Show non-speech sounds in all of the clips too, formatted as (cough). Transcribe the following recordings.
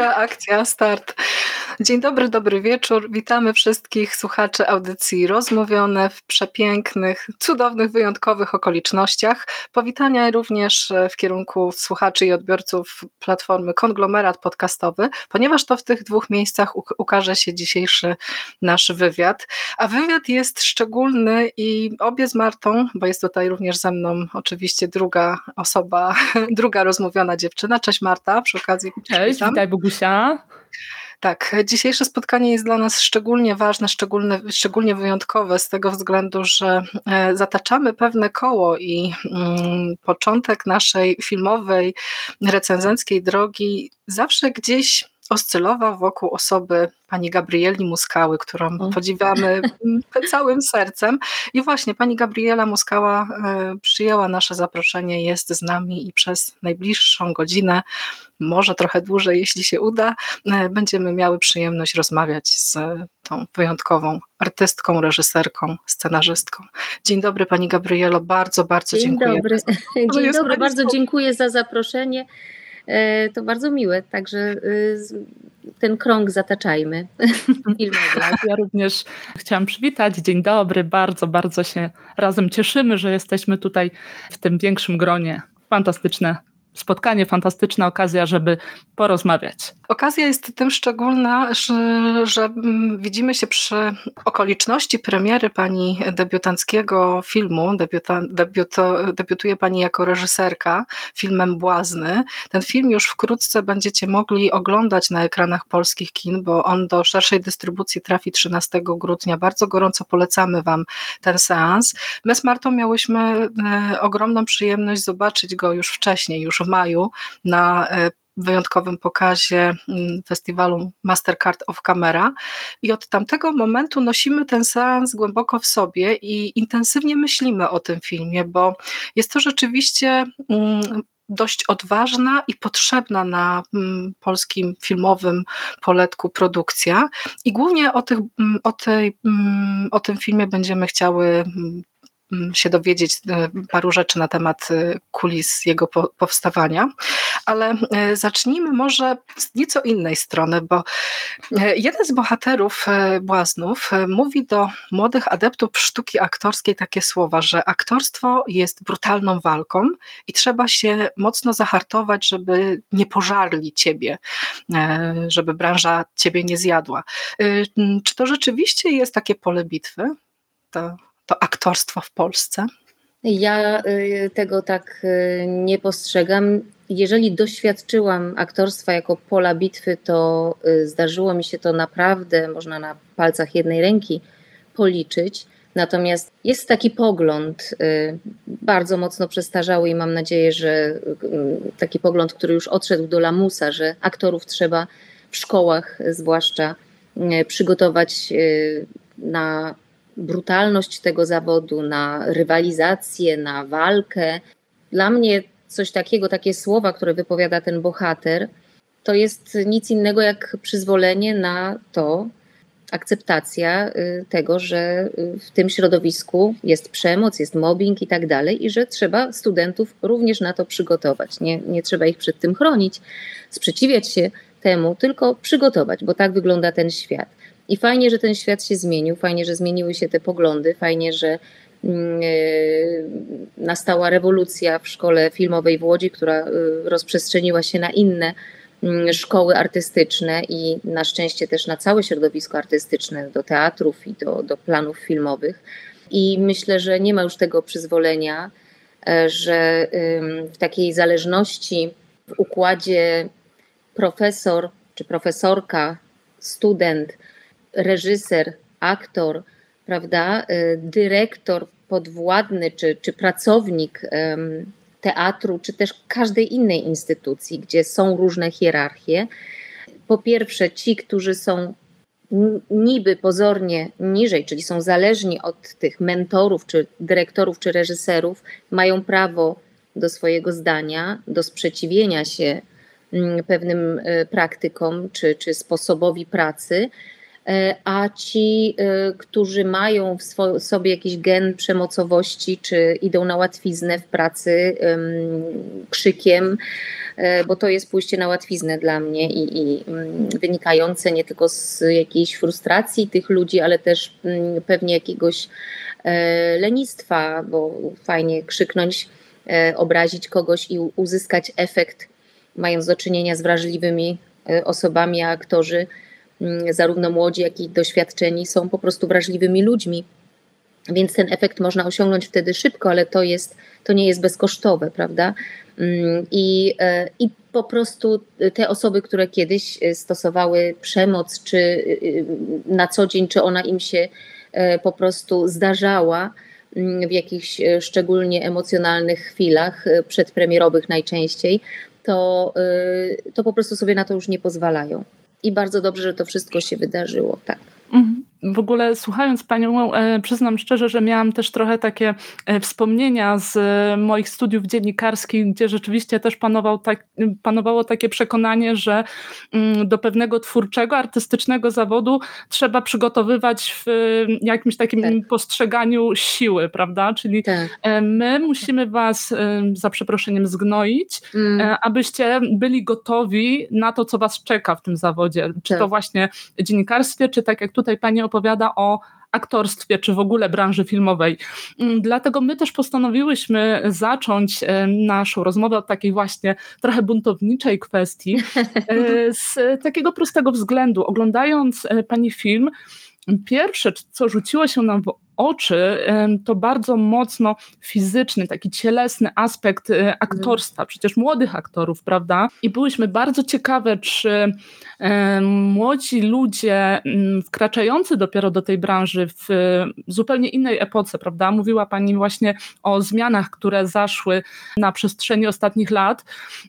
Akcja, start. Dzień dobry, dobry wieczór. Witamy wszystkich słuchaczy audycji Rozmówione w przepięknych, cudownych, wyjątkowych okolicznościach. Powitania również w kierunku słuchaczy i odbiorców platformy Konglomerat Podcastowy, ponieważ to w tych dwóch miejscach ukaże się dzisiejszy nasz wywiad. A wywiad jest szczególny i obie z Martą, bo jest tutaj również ze mną oczywiście druga osoba, (laughs) druga rozmówiona dziewczyna. Cześć Marta, przy okazji. Cześć, witam. witaj Bogusia. Tak, dzisiejsze spotkanie jest dla nas szczególnie ważne, szczególnie, wyjątkowe z tego względu, że e, zataczamy pewne koło i mm, początek naszej filmowej, recenzenckiej drogi zawsze gdzieś oscylował wokół osoby pani Gabrieli Muskały, którą podziwiamy (laughs) całym sercem. I właśnie pani Gabriela Muskała e, przyjęła nasze zaproszenie, jest z nami i przez najbliższą godzinę, może trochę dłużej, jeśli się uda, e, będziemy miały przyjemność rozmawiać z tą wyjątkową artystką, reżyserką, scenarzystką. Dzień dobry pani Gabrielo, bardzo, bardzo Dzień dziękuję. Dobry. Dzień dobry, bardzo dziękuję za zaproszenie. E, to bardzo miłe, także y, ten krąg zataczajmy (laughs) Ja również chciałam przywitać. Dzień dobry, bardzo, bardzo się razem cieszymy, że jesteśmy tutaj w tym większym gronie. Fantastyczne spotkanie, fantastyczna okazja, żeby porozmawiać. Okazja jest tym szczególna, że, że widzimy się przy okoliczności premiery pani debiutanckiego filmu. Debiuta, debiuto, debiutuje pani jako reżyserka filmem Błazny. Ten film już wkrótce będziecie mogli oglądać na ekranach polskich kin, bo on do szerszej dystrybucji trafi 13 grudnia. Bardzo gorąco polecamy Wam ten seans. My z Martą miałyśmy e, ogromną przyjemność zobaczyć go już wcześniej, już w maju na e, wyjątkowym pokazie mm, festiwalu Mastercard of Camera. I od tamtego momentu nosimy ten seans głęboko w sobie i intensywnie myślimy o tym filmie, bo jest to rzeczywiście mm, dość odważna i potrzebna na mm, polskim filmowym poletku produkcja. I głównie o, tych, o, tej, o tym filmie będziemy chciały się dowiedzieć e, paru rzeczy na temat e, kulis jego powstawania, ale e, zacznijmy może z nieco innej strony, bo jeden z bohaterów Błaznów mówi do młodych adeptów sztuki aktorskiej takie słowa, że aktorstwo jest brutalną walką i trzeba się mocno zahartować, żeby nie pożarli ciebie, żeby branża ciebie nie zjadła. Czy to rzeczywiście jest takie pole bitwy? To to aktorstwo w Polsce? Ja y, tego tak y, nie postrzegam. Jeżeli doświadczyłam aktorstwa jako pola bitwy, to y, zdarzyło mi się to naprawdę, można na palcach jednej ręki policzyć. Natomiast jest taki pogląd, bardzo mocno przestarzały i mam nadzieję, że taki pogląd, który już odszedł do lamusa, że aktorów trzeba w szkołach zwłaszcza przygotować na brutalność tego zawodu, na rywalizację, na walkę. Dla mnie coś takiego, takie słowa, które wypowiada ten bohater, to jest nic innego jak przyzwolenie na to, akceptacja y, tego, że y, w tym środowisku jest przemoc, jest mobbing i tak dalej, i że trzeba studentów również na to przygotować. Nie, nie trzeba ich przed tym chronić, sprzeciwiać się temu, tylko przygotować, bo tak wygląda ten świat. I fajnie, że ten świat się zmienił, fajnie, że zmieniły się te poglądy, fajnie, że mm, e, nastała rewolucja w szkole filmowej w Łodzi, która e, rozprzestrzeniła się na inne mm, szkoły artystyczne i na szczęście też na całe środowisko artystyczne, do teatrów i do, do planów filmowych. I myślę, że nie ma już tego przyzwolenia, e, że w takiej zależności w układzie profesor czy profesorka, student, reżyser, aktor, prawda, y, dyrektor podwładny czy, czy pracownik teatru, czy też każdej innej instytucji, gdzie są różne hierarchie. Po pierwsze, ci, którzy są niby pozornie niżej, czyli są zależni od tych mentorów, czy dyrektorów, czy reżyserów, mają prawo do swojego zdania, do sprzeciwienia się mm, pewnym y, praktykom czy, czy sposobowi pracy. E, a ci, e, którzy mają w sobie jakiś gen przemocowości, czy idą na łatwiznę w pracy krzykiem, bo to jest pójście na łatwiznę dla mnie i, i mm, wynikające nie tylko z jakiejś frustracji tych ludzi, ale też mm, pewnie jakiegoś lenistwa, bo fajnie krzyknąć, obrazić kogoś i uzyskać efekt, mając do czynienia z wrażliwymi osobami, a aktorzy zarówno młodzi, jak i doświadczeni są po prostu wrażliwymi ludźmi. Więc ten efekt można osiągnąć wtedy szybko, ale to, jest, to nie jest bezkosztowe, prawda? Mm, I, e, I po prostu te osoby, które kiedyś e, stosowały przemoc, czy e, na co dzień, czy ona im się po prostu zdarzała mm, w jakichś szczególnie emocjonalnych chwilach, przedpremierowych najczęściej, to, to po prostu sobie na to już nie pozwalają i bardzo dobrze, że to wszystko się wydarzyło. Tak. Mhm w ogóle słuchając Panią, e, przyznam szczerze, że miałam też trochę takie e, wspomnienia z e, moich studiów dziennikarskich, gdzie rzeczywiście też panował tak, panowało takie przekonanie, że mm, do pewnego twórczego, artystycznego zawodu trzeba przygotowywać w jakimś takim tak. postrzeganiu siły, prawda? Czyli tak. my musimy Was za przeproszeniem zgnoić, mm. abyście byli gotowi na to, co Was czeka w tym zawodzie. Czy tak. to właśnie dziennikarstwie, czy tak jak tutaj Pani opowiada o aktorstwie, czy w ogóle branży filmowej. Mm, dlatego my też postanowiłyśmy zacząć e, naszą rozmowę od takiej właśnie trochę buntowniczej kwestii, e, (laughs) z takiego prostego względu. Oglądając e, pani film, pierwsze, co rzuciło się nam w oczy to bardzo mocno fizyczny, taki cielesny aspekt e, aktorstwa, przecież młodych aktorów, prawda? I byłyśmy bardzo ciekawe, czy młodzi ludzie mm, wkraczający dopiero do tej branży w zupełnie innej epoce, prawda? Mówiła Pani właśnie o zmianach, które zaszły na przestrzeni ostatnich lat.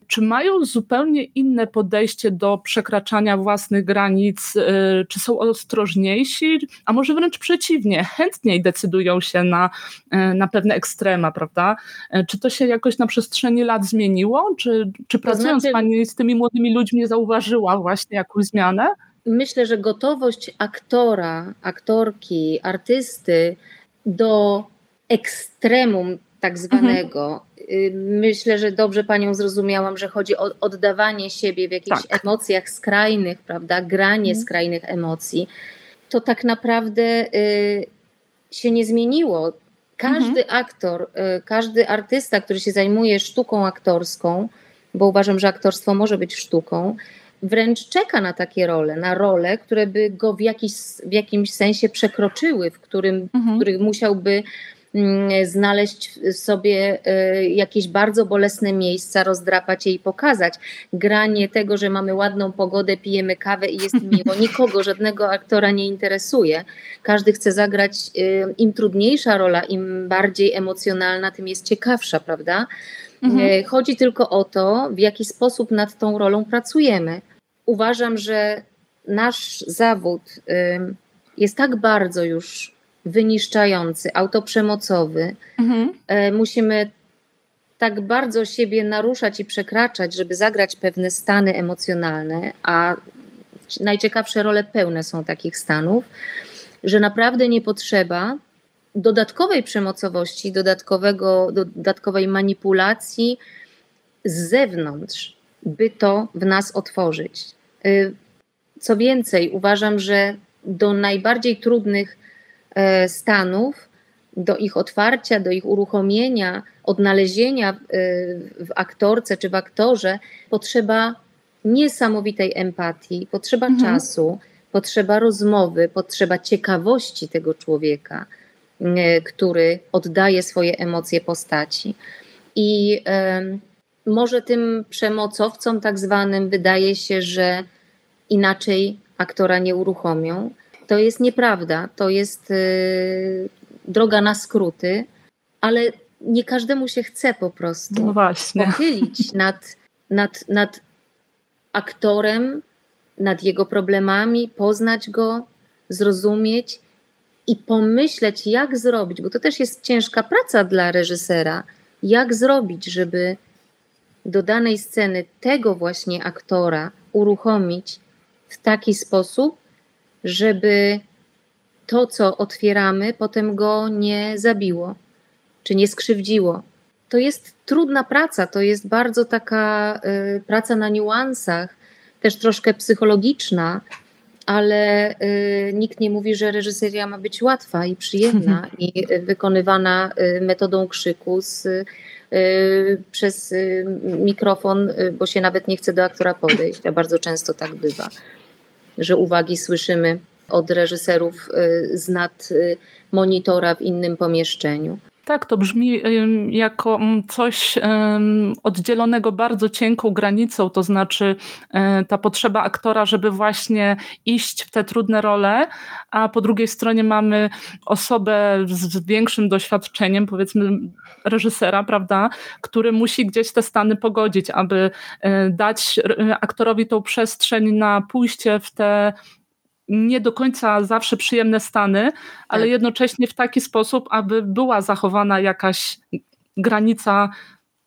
Czy mają zupełnie inne podejście do przekraczania własnych granic? E, czy są ostrożniejsi? A może wręcz przeciwnie, chętniej decydują się na, e, na pewne ekstrema, prawda? E, czy to się jakoś na przestrzeni lat zmieniło? Czy, czy pracując znaczy... Pani z tymi młodymi ludźmi zauważyła właśnie jakąś zmianę? Myślę, że gotowość aktora, aktorki, artysty do ekstremum tak zwanego. Mhm. Myślę, że dobrze Panią zrozumiałam, że chodzi o oddawanie siebie w jakichś tak. emocjach skrajnych, prawda? Granie mhm. skrajnych emocji. To tak naprawdę y, się nie zmieniło. Każdy mhm. aktor, y, każdy artysta, który się zajmuje sztuką aktorską, bo uważam, że aktorstwo może być sztuką, wręcz czeka na takie role, na role, które by go w, jakiś, w jakimś sensie przekroczyły, w którym, mhm. w których musiałby znaleźć sobie e, jakieś bardzo bolesne miejsca, rozdrapać je i pokazać. Granie tego, że mamy ładną pogodę, pijemy kawę i jest miło, (laughs) nikogo, żadnego aktora nie interesuje. Każdy chce zagrać, e, im trudniejsza rola, im bardziej emocjonalna, tym jest ciekawsza, prawda? Mhm. E, chodzi tylko o to, w jaki sposób nad tą rolą pracujemy. Uważam, że nasz zawód jest tak bardzo już wyniszczający, autoprzemocowy. Mhm. E, musimy tak bardzo siebie naruszać i przekraczać, żeby zagrać pewne stany emocjonalne, a najciekawsze role pełne są takich stanów, że naprawdę nie potrzeba dodatkowej przemocowości, dodatkowego, dodatkowej manipulacji z zewnątrz, by to w nas otworzyć. E, co więcej, uważam, że do najbardziej trudnych stanów, do ich otwarcia, do ich uruchomienia, odnalezienia w, e, w aktorce czy w aktorze potrzeba niesamowitej empatii, potrzeba mhm. czasu, potrzeba rozmowy, potrzeba ciekawości tego człowieka, e, który oddaje swoje emocje postaci. I może tym przemocowcom, tak zwanym, wydaje się, że inaczej aktora nie uruchomią, to jest nieprawda, to jest y, droga na skróty, ale nie każdemu się chce po prostu no pochylić (laughs) nad, nad, nad aktorem, nad jego problemami, poznać go, zrozumieć i pomyśleć, jak zrobić, bo to też jest ciężka praca dla reżysera, jak zrobić, żeby do danej sceny tego właśnie aktora uruchomić w taki sposób, żeby to, co otwieramy, potem go nie zabiło, czy nie skrzywdziło. to jest trudna praca, to jest bardzo taka y, praca na niuansach, też troszkę psychologiczna, ale y, nikt nie mówi, że reżyseria ma być łatwa i przyjemna (laughs) i wykonywana y, metodą krzyku z, y, przez y, mikrofon, y, bo się nawet nie chce do aktora podejść, a bardzo często tak bywa, że uwagi słyszymy od reżyserów y, z nad monitora w innym pomieszczeniu. Tak, to brzmi jako mm, coś oddzielonego bardzo cienką granicą, to znaczy e, ta potrzeba aktora, żeby właśnie iść w te trudne role, a po drugiej stronie mamy osobę z większym doświadczeniem, powiedzmy reżysera, prawda, który musi gdzieś te stany pogodzić, aby e, dać aktorowi tą przestrzeń na pójście w te nie do końca zawsze przyjemne stany, ale tak. jednocześnie w taki sposób, aby była zachowana jakaś granica,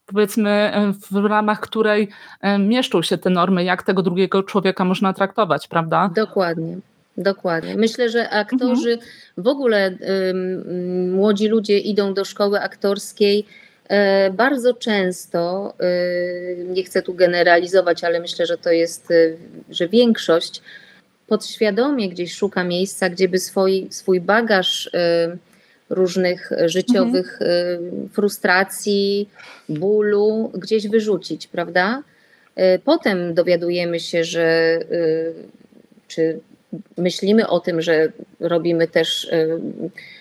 powiedzmy, w ramach której e, mieszczą się te normy, jak tego drugiego człowieka można traktować, prawda? Dokładnie. Dokładnie. Myślę, że aktorzy, mhm. w ogóle młodzi ludzie idą do szkoły aktorskiej y, bardzo często, y, nie chcę tu generalizować, ale myślę, że to jest, y, że większość podświadomie gdzieś szuka miejsca, gdzie by swój, swój bagaż y, różnych życiowych mhm. frustracji, bólu gdzieś wyrzucić, prawda? Y, potem dowiadujemy się, że czy myślimy o tym, że robimy też,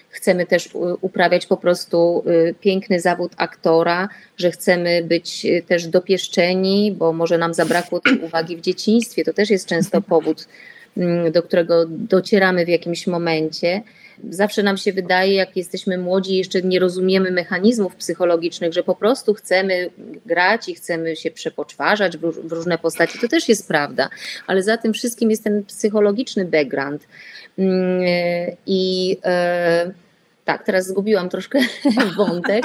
chcemy też uprawiać po prostu piękny zawód aktora, że chcemy być też dopieszczeni, bo może nam zabrakło tej uwagi w dzieciństwie. To też jest często powód do którego docieramy w jakimś momencie. Zawsze nam się wydaje, jak jesteśmy młodzi, jeszcze nie rozumiemy mechanizmów psychologicznych, że po prostu chcemy grać i chcemy się przepoczwarzać w różne postaci. To też jest prawda, ale za tym wszystkim jest ten psychologiczny background. Mm, I e, tak, teraz zgubiłam troszkę (laughs) wątek,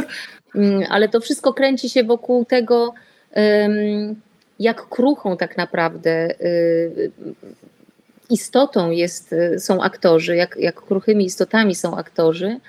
mm, ale to wszystko kręci się wokół tego, jak kruchą tak naprawdę y, istotą jest, y, są aktorzy, jak, jak kruchymi istotami są aktorzy.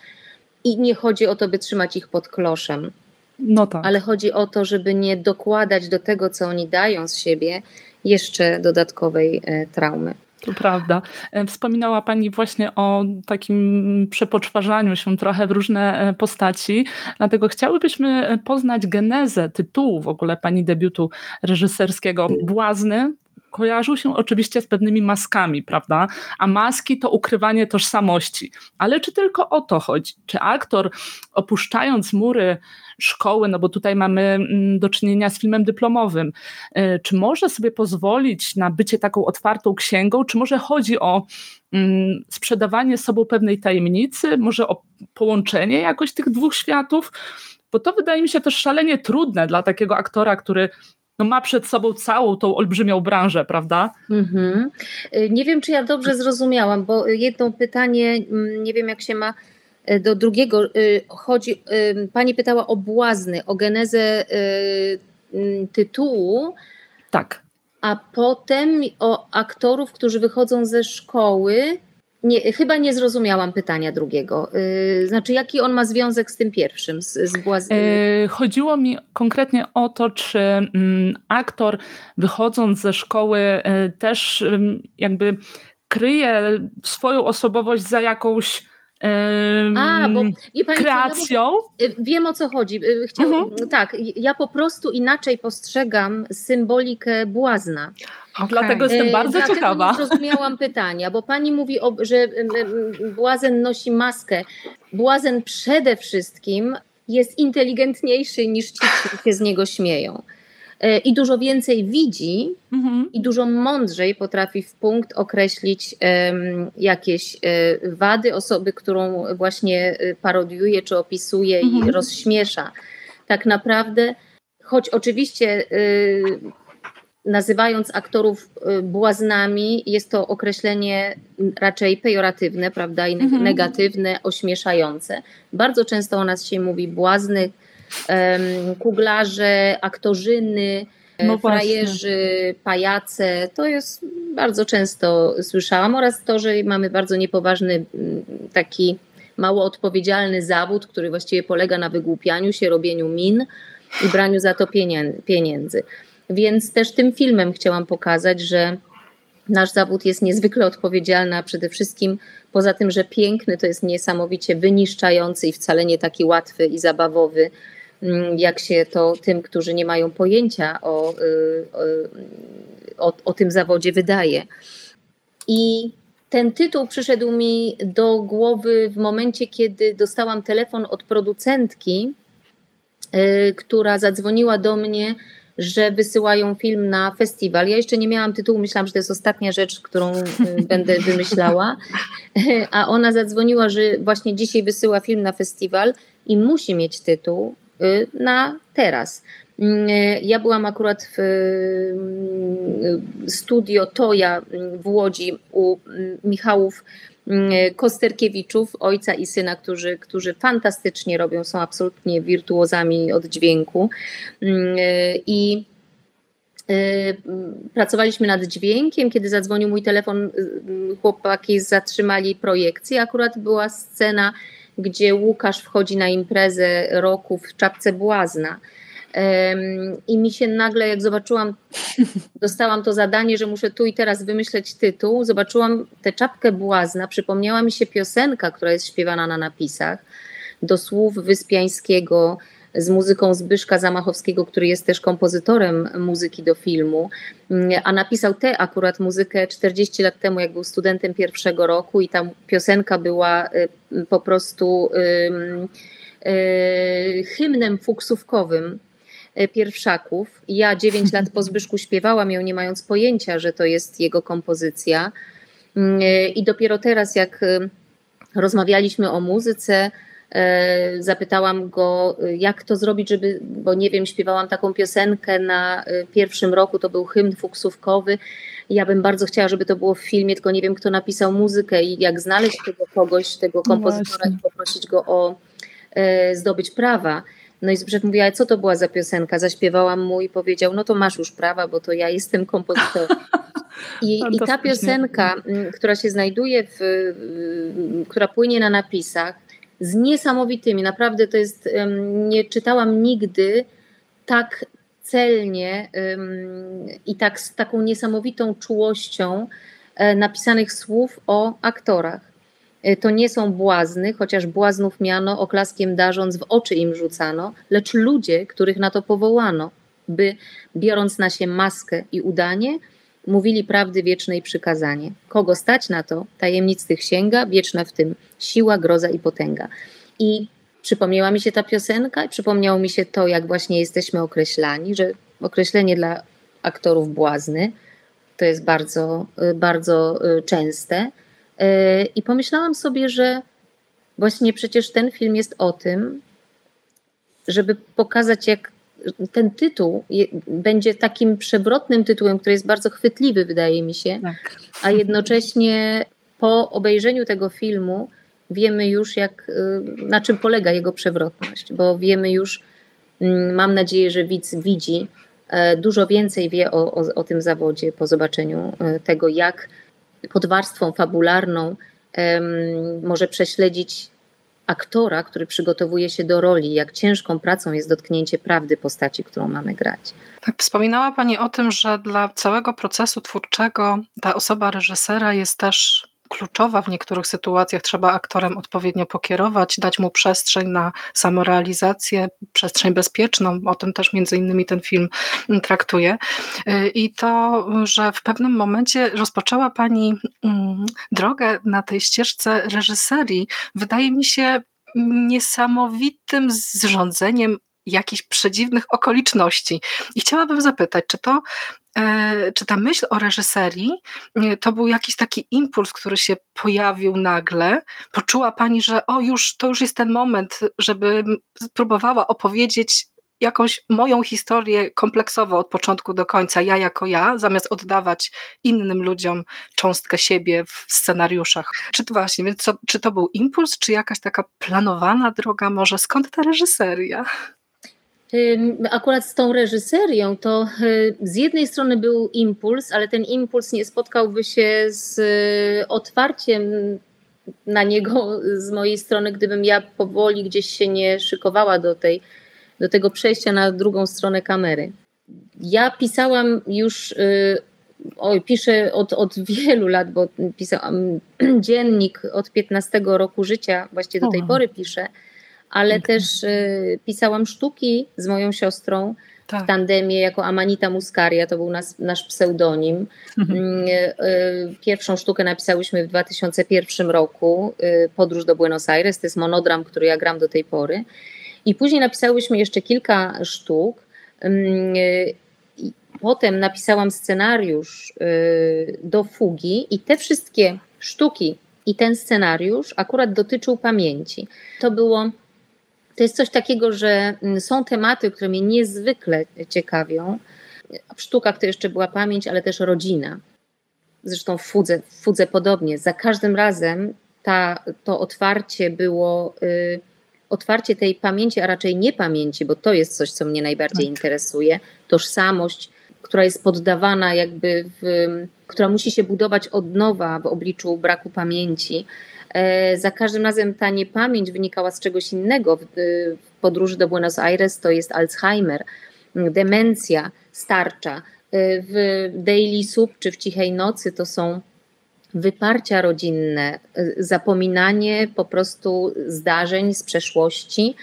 I nie chodzi o to, by trzymać ich pod kloszem. No tak. Ale chodzi o to, żeby nie dokładać do tego, co oni dają z siebie, jeszcze dodatkowej e, traumy. To prawda. E, wspominała Pani właśnie o takim przepoczwarzaniu się trochę w różne e, postaci, dlatego chciałybyśmy poznać genezę tytułu w ogóle Pani debiutu reżyserskiego. Błazny kojarzył się oczywiście z pewnymi maskami, prawda? A maski to ukrywanie tożsamości. Ale czy tylko o to chodzi? Czy aktor opuszczając mury szkoły, no bo tutaj mamy mm, do czynienia z filmem dyplomowym, y, czy może sobie pozwolić na bycie taką otwartą księgą, czy może chodzi o mm, sprzedawanie sobą pewnej tajemnicy, może o połączenie jakoś tych dwóch światów? Bo to wydaje mi się też szalenie trudne dla takiego aktora, który no ma przed sobą całą tą olbrzymią branżę, prawda? Mhm. Y, nie wiem, czy ja dobrze zrozumiałam, bo jedno pytanie, mm, nie wiem jak się ma y, do drugiego. Y, chodzi, pani pytała o błazny, o genezę mm, tytułu. Tak. A potem o aktorów, którzy wychodzą ze szkoły nie, chyba nie zrozumiałam pytania drugiego. Yy, znaczy, jaki on ma związek z tym pierwszym, z, z Błaz... yy, Chodziło mi konkretnie o to, czy mm, aktor wychodząc ze szkoły yy, też jakby kryje swoją osobowość za jakąś a, bo pani kreacją. Y, wiem o co chodzi. Y, Chciał, mhm. Tak, ja po prostu inaczej postrzegam symbolikę błazna. Okay. Dlatego jestem bardzo Dlatego ciekawa. Nie zrozumiałam (laughs) pytania, bo pani mówi, o, że błazen nosi maskę. Błazen przede wszystkim jest inteligentniejszy niż ci, którzy się z niego śmieją. E, i dużo więcej widzi mhm. i dużo mądrzej potrafi w punkt określić um, jakieś um, wady osoby, którą właśnie e, parodiuje czy opisuje mhm. i rozśmiesza. Tak naprawdę, choć oczywiście y, nazywając aktorów błaznami, jest to określenie raczej pejoratywne, prawda, i mhm. negatywne, ośmieszające. Bardzo często o nas się mówi błazny, kuglarze, aktorzyny, no e, frajerzy, pajace. To jest bardzo często słyszałam oraz to, że mamy bardzo niepoważny taki mało odpowiedzialny zawód, który właściwie polega na wygłupianiu się, robieniu min i braniu za to pieniędzy. Więc też tym filmem chciałam pokazać, że nasz zawód jest niezwykle odpowiedzialny, a przede wszystkim poza tym, że piękny, to jest niesamowicie wyniszczający i wcale nie taki łatwy i zabawowy, mm, jak się to tym, którzy nie mają pojęcia o, y, o, o tym zawodzie wydaje. I ten tytuł przyszedł mi do głowy w momencie, kiedy dostałam telefon od producentki, y, która zadzwoniła do mnie że wysyłają film na festiwal. Ja jeszcze nie miałam tytułu, myślałam, że to jest ostatnia rzecz, którą y, (laughs) będę wymyślała. A ona zadzwoniła, że właśnie dzisiaj wysyła film na festiwal i musi mieć tytuł y, na teraz. Mm, y, ja byłam akurat w studio Toja w Łodzi u mm, Michałów Mm, Kosterkiewiczów, ojca i syna, którzy, którzy fantastycznie robią, są absolutnie wirtuozami od dźwięku. Mm, I y, pracowaliśmy nad dźwiękiem, kiedy zadzwonił mój telefon, y, chłopaki zatrzymali projekcję. Akurat była scena, gdzie Łukasz wchodzi na imprezę roku w czapce błazna. I mi się nagle, jak zobaczyłam, (laughs) dostałam to zadanie, że muszę tu i teraz wymyśleć tytuł, zobaczyłam tę czapkę błazna, przypomniała mi się piosenka, która jest śpiewana na napisach, do słów Wyspiańskiego, z muzyką Zbyszka Zamachowskiego, który jest też kompozytorem muzyki do filmu, a napisał tę akurat muzykę 40 lat temu, jak był studentem pierwszego roku i ta piosenka była y, po prostu y, hymnem fuksówkowym pierwszaków. Ja 9 lat po Zbyszku śpiewałam ją, nie mając pojęcia, że to jest jego kompozycja. Mm, e, I dopiero teraz, jak e, rozmawialiśmy o muzyce, zapytałam go, jak to zrobić, żeby, bo nie wiem, śpiewałam taką piosenkę na pierwszym roku, to był hymn fuksówkowy. Ja bym bardzo chciała, żeby to było w filmie, tylko nie wiem, kto napisał muzykę i jak znaleźć tego kogoś, tego kompozytora no i poprosić go o zdobyć prawa. No i Zbrzeg mówi, ale co to była za piosenka? Zaśpiewałam mu i powiedział, no to masz już prawa, bo to ja jestem kompozytorem. I, I, ta piosenka, mm, która się znajduje, w, która płynie na napisach, z niesamowitymi, naprawdę to jest, nie czytałam nigdy tak celnie i tak z taką niesamowitą czułością e, napisanych słów o aktorach. E, to nie są błazny, chociaż błaznów miano, oklaskiem darząc w oczy im rzucano, lecz ludzie, których na to powołano, by biorąc na się maskę i udanie, mówili prawdy wiecznej przykazanie. Kogo stać na to, tajemnic tych sięga, wieczna w tym siła, groza i potęga. I przypomniała mi się ta piosenka i przypomniało mi się to, jak właśnie jesteśmy określani, że określenie dla aktorów błazny to jest bardzo, y, bardzo y, częste I pomyślałam sobie, że właśnie przecież ten film jest o tym, żeby pokazać, jak ten tytuł będzie takim przewrotnym tytułem, który jest bardzo chwytliwy, wydaje mi się, tak. a jednocześnie po obejrzeniu tego filmu wiemy już, jak, y, na czym polega jego przewrotność, bo wiemy już, mm, mam nadzieję, że widz widzi, e, dużo więcej wie o, o, o tym zawodzie po zobaczeniu e, tego, jak pod warstwą fabularną może prześledzić aktora, który przygotowuje się do roli, jak ciężką pracą jest dotknięcie prawdy postaci, którą mamy grać. Tak, wspominała Pani o tym, że dla całego procesu twórczego ta osoba reżysera jest też kluczowa w niektórych sytuacjach. Trzeba aktorem odpowiednio pokierować, dać mu przestrzeń na samorealizację, przestrzeń bezpieczną. O tym też między innymi ten film traktuje. I to, że w pewnym momencie rozpoczęła Pani mm, drogę na tej ścieżce reżyserii, wydaje mi się niesamowitym zrządzeniem jakichś przedziwnych okoliczności. I chciałabym zapytać, czy to E, czy ta myśl o reżyserii e, to był jakiś taki impuls, który się pojawił nagle? Poczuła Pani, że o już, to już jest ten moment, żeby spróbowała opowiedzieć jakąś moją historię kompleksowo od początku do końca, ja jako ja, zamiast oddawać innym ludziom cząstkę siebie w scenariuszach. Czy to właśnie, więc co, czy to był impuls, czy jakaś taka planowana droga może? Skąd ta reżyseria? Akurat z tą reżyserią to y, z jednej strony był impuls, ale ten impuls nie spotkałby się z y, otwarciem na niego z mojej strony, gdybym ja powoli gdzieś się nie szykowała do, tej, do tego przejścia na drugą stronę kamery. Ja pisałam już, y, oj, piszę od, od wielu lat, bo pisałam (clears throat) dziennik od 15 roku życia, właściwie do tej pory piszę, ale okay. też y, pisałam sztuki z moją siostrą tak. w tandemie jako Amanita Muscaria, to był nas, nasz pseudonim. Mhm. Mm, y, pierwszą sztukę napisałyśmy w 2001 roku, y, Podróż do Buenos Aires, to jest monodram, który ja gram do tej pory. I później napisałyśmy jeszcze kilka sztuk. Mm, potem napisałam scenariusz do fugi i te wszystkie sztuki i ten scenariusz akurat dotyczył pamięci. To było to jest coś takiego, że mm, są tematy, które mnie niezwykle ciekawią. W sztukach to jeszcze była pamięć, ale też rodzina. Zresztą w Fudze, w Fudze podobnie. Za każdym razem ta, to otwarcie było y, otwarcie tej pamięci, a raczej niepamięci, bo to jest coś, co mnie najbardziej tak. interesuje. Tożsamość, która jest poddawana jakby, w, która musi się budować od nowa w obliczu braku pamięci. E, za każdym razem ta niepamięć wynikała z czegoś innego. W podróży do Buenos Aires to jest Alzheimer, demencja starcza. E, w Daily Soup czy w Cichej Nocy to są wyparcia rodzinne, zapominanie po prostu zdarzeń z przeszłości,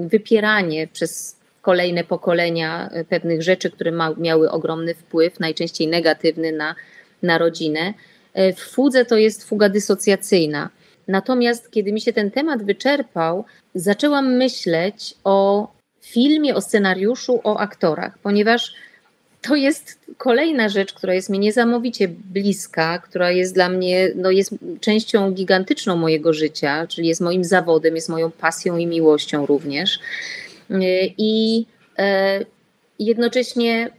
wypieranie przez kolejne pokolenia pewnych rzeczy, które ma, miały ogromny wpływ, najczęściej negatywny na, na rodzinę. E, w fudze to jest fuga dysocjacyjna. Natomiast kiedy mi się ten temat wyczerpał, zaczęłam myśleć o filmie, o scenariuszu, o aktorach, ponieważ to jest kolejna rzecz, która jest mi niesamowicie bliska, która jest dla mnie, no jest częścią gigantyczną mojego życia, czyli jest moim zawodem, jest moją pasją i miłością również. E, I e, jednocześnie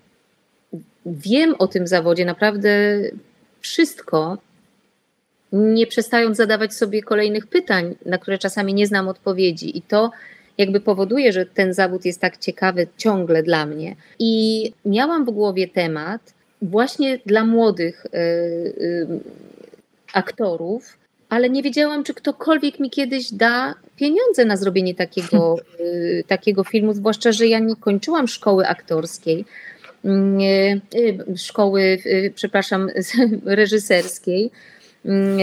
wiem o tym zawodzie naprawdę wszystko, nie przestając zadawać sobie kolejnych pytań, na które czasami nie znam odpowiedzi. I to jakby powoduje, że ten zawód jest tak ciekawy ciągle dla mnie. I miałam w głowie temat właśnie dla młodych y, y, aktorów, ale nie wiedziałam, czy ktokolwiek mi kiedyś da pieniądze na zrobienie takiego, y, takiego filmu, zwłaszcza, że ja nie kończyłam szkoły aktorskiej. Mm, y, szkoły, y, przepraszam, (laughs) reżyserskiej, mm,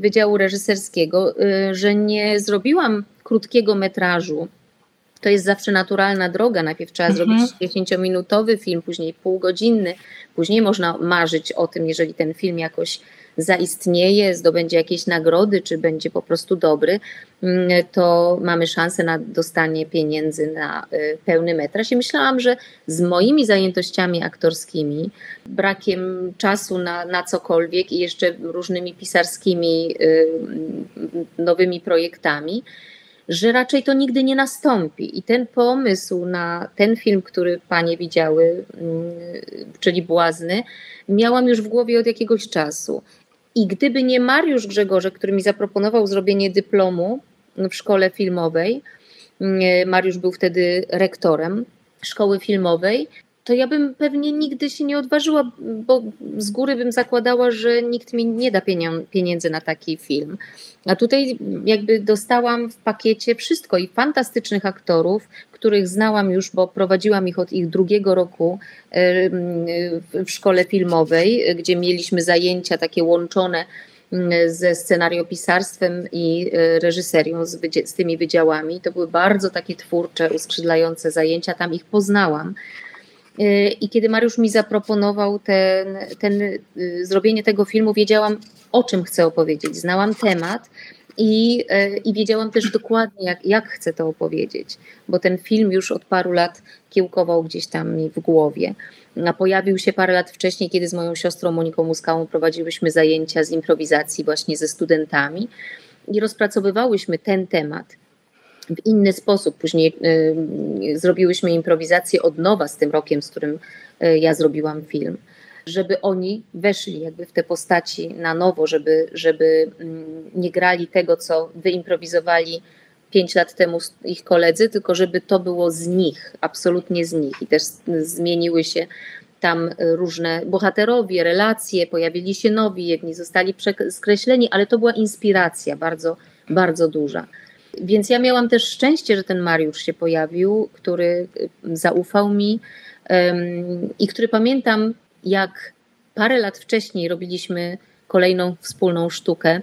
Wydziału Reżyserskiego, że nie zrobiłam krótkiego metrażu. To jest zawsze naturalna droga. Najpierw trzeba mhm. zrobić 10-minutowy film, później półgodzinny, później można marzyć o tym, jeżeli ten film jakoś zaistnieje, zdobędzie jakieś nagrody, czy będzie po prostu dobry, mm, to mamy szansę na dostanie pieniędzy na y, pełny metraż. I myślałam, że z moimi zajętościami aktorskimi, brakiem czasu na, na cokolwiek i jeszcze różnymi pisarskimi y, nowymi projektami, że raczej to nigdy nie nastąpi. I ten pomysł na ten film, który panie widziały, mm, czyli Błazny, miałam już w głowie od jakiegoś czasu. I gdyby nie Mariusz Grzegorze, który mi zaproponował zrobienie dyplomu w szkole filmowej, mm, Mariusz był wtedy rektorem szkoły filmowej, to ja bym pewnie nigdy się nie odważyła, bo z góry bym zakładała, że nikt mi nie da pieniędzy na taki film. A tutaj jakby dostałam w pakiecie wszystko i fantastycznych aktorów, których znałam już, bo prowadziłam ich od ich drugiego roku w szkole filmowej, gdzie mieliśmy zajęcia takie łączone ze scenariopisarstwem i e, reżyserią, z, z tymi wydziałami. To były bardzo takie twórcze, uskrzydlające zajęcia, tam ich poznałam. E, I kiedy Mariusz mi zaproponował ten, ten, e, zrobienie tego filmu, wiedziałam, o czym chcę opowiedzieć. Znałam temat i, e, i wiedziałam też dokładnie, jak, jak chcę to opowiedzieć, bo ten film już od paru lat kiełkował gdzieś tam mi w głowie. A pojawił się parę lat wcześniej, kiedy z moją siostrą Moniką Muskałą prowadziłyśmy zajęcia z improwizacji właśnie ze studentami i rozpracowywałyśmy ten temat w inny sposób. Później y, zrobiłyśmy improwizację od nowa z tym rokiem, z którym y, ja zrobiłam film, żeby oni weszli jakby w te postaci na nowo, żeby, żeby mm, nie grali tego, co wyimprowizowali pięć lat temu ich koledzy, tylko żeby to było z nich, absolutnie z nich. I też zmieniły się tam różne bohaterowie, relacje, pojawili się nowi, jedni zostali skreśleni, ale to była inspiracja bardzo, bardzo duża. Więc ja miałam też szczęście, że ten Mariusz się pojawił, który zaufał mi i który pamiętam, jak parę lat wcześniej robiliśmy kolejną wspólną sztukę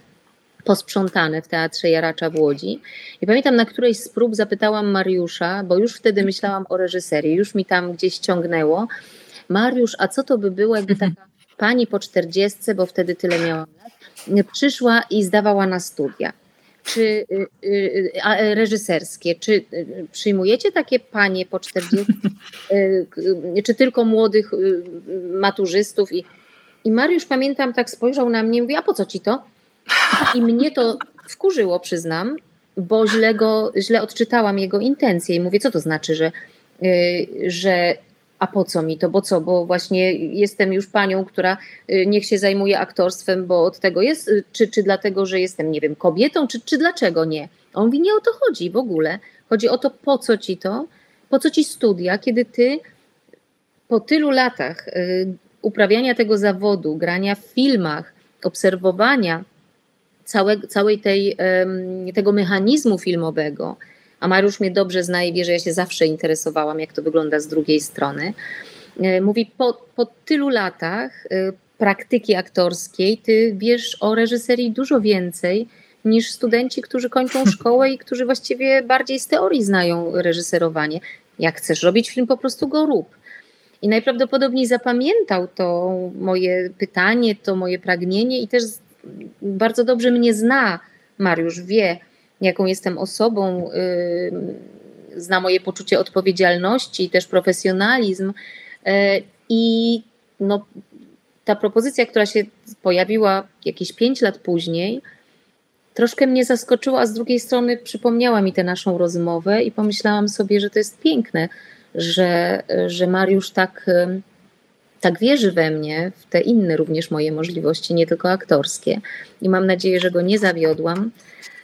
posprzątane w Teatrze Jaracza w Łodzi. I pamiętam, na którejś z prób zapytałam Mariusza, bo już wtedy myślałam o reżyserii, już mi tam gdzieś ciągnęło. Mariusz, a co to by było, jakby taka pani po czterdziestce, bo wtedy tyle miałam lat, przyszła i zdawała na studia czy y, y, y, reżyserskie. Czy przyjmujecie takie panie po 40, czy tylko młodych maturzystów? I, I Mariusz, pamiętam, tak spojrzał na mnie i mówi, a po co ci to? I mnie to wkurzyło, przyznam, bo źle, go, źle odczytałam jego intencje i mówię, co to znaczy, że, że a po co mi to, bo co, bo właśnie jestem już panią, która y, niech się zajmuje aktorstwem, bo od tego jest, y, czy, czy dlatego, że jestem, nie wiem, kobietą, czy, czy dlaczego nie. On mówi, nie o to chodzi w ogóle. Chodzi o to, po co ci to, po co ci studia, kiedy ty po tylu latach y, uprawiania tego zawodu, grania w filmach, obserwowania całe, całej tej, tego mechanizmu filmowego, a Mariusz mnie dobrze zna i wie, że ja się zawsze interesowałam, jak to wygląda z drugiej strony. E, mówi, po, po tylu latach e, praktyki aktorskiej, ty wiesz o reżyserii dużo więcej niż studenci, którzy kończą (laughs) szkołę i którzy właściwie bardziej z teorii znają reżyserowanie. Jak chcesz robić film, po prostu go rób. I najprawdopodobniej zapamiętał to moje pytanie, to moje pragnienie i też bardzo dobrze mnie zna. Mariusz wie, jaką jestem osobą, zna moje poczucie odpowiedzialności też profesjonalizm. Y, I no, ta propozycja, która się pojawiła jakieś pięć lat później, troszkę mnie zaskoczyła, a z drugiej strony przypomniała mi tę naszą rozmowę i pomyślałam sobie, że to jest piękne, że, że Mariusz tak, tak wierzy we mnie, w te inne również moje możliwości, nie tylko aktorskie. I mam nadzieję, że go nie zawiodłam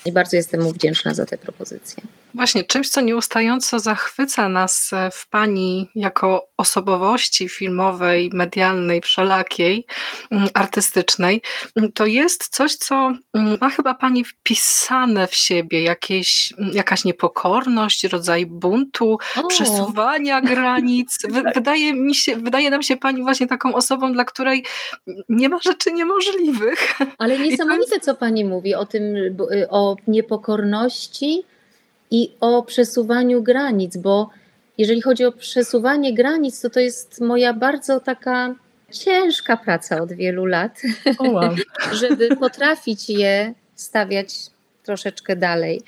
i bardzo jestem mu wdzięczna za tę propozycję. Właśnie, czymś, co nieustająco zachwyca nas e, w Pani jako osobowości filmowej, medialnej, wszelakiej, mm, artystycznej, mm, to jest coś, co mm, ma chyba Pani wpisane w siebie, jakieś, jakaś niepokorność, rodzaj buntu, o. przesuwania (laughs) granic. Wydaje, mi się, wydaje nam się Pani właśnie taką osobą, dla której nie ma rzeczy niemożliwych. Ale (laughs) niesamowite, co Pani mówi o tym, y, o niepokorności, i o przesuwaniu granic, bo jeżeli chodzi o przesuwanie granic, to to jest moja bardzo taka ciężka praca od wielu lat, oh wow. (laughs) żeby potrafić je stawiać troszeczkę dalej.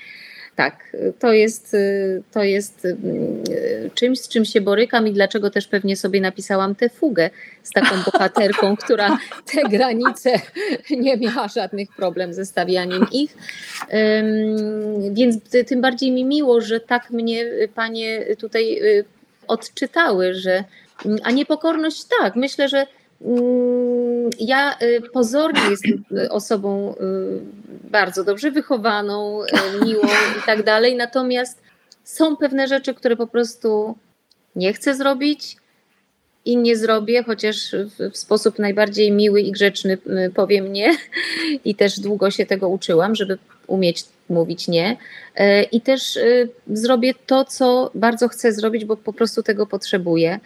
Tak, to jest, to jest mm, czymś, z czym się borykam i dlaczego też pewnie sobie napisałam tę fugę z taką (laughs) bohaterką, która te granice nie miała żadnych problem ze stawianiem ich. Więc tym bardziej mi miło, że tak mnie panie tutaj y, odczytały, że a niepokorność tak, myślę, że ja y, pozornie jestem osobą y, bardzo dobrze wychowaną, y, miłą i tak dalej, natomiast są pewne rzeczy, które po prostu nie chcę zrobić i nie zrobię, chociaż w sposób najbardziej miły i grzeczny powiem nie. I też długo się tego uczyłam, żeby umieć mówić nie. I też zrobię to, co bardzo chcę zrobić, bo po prostu tego potrzebuję.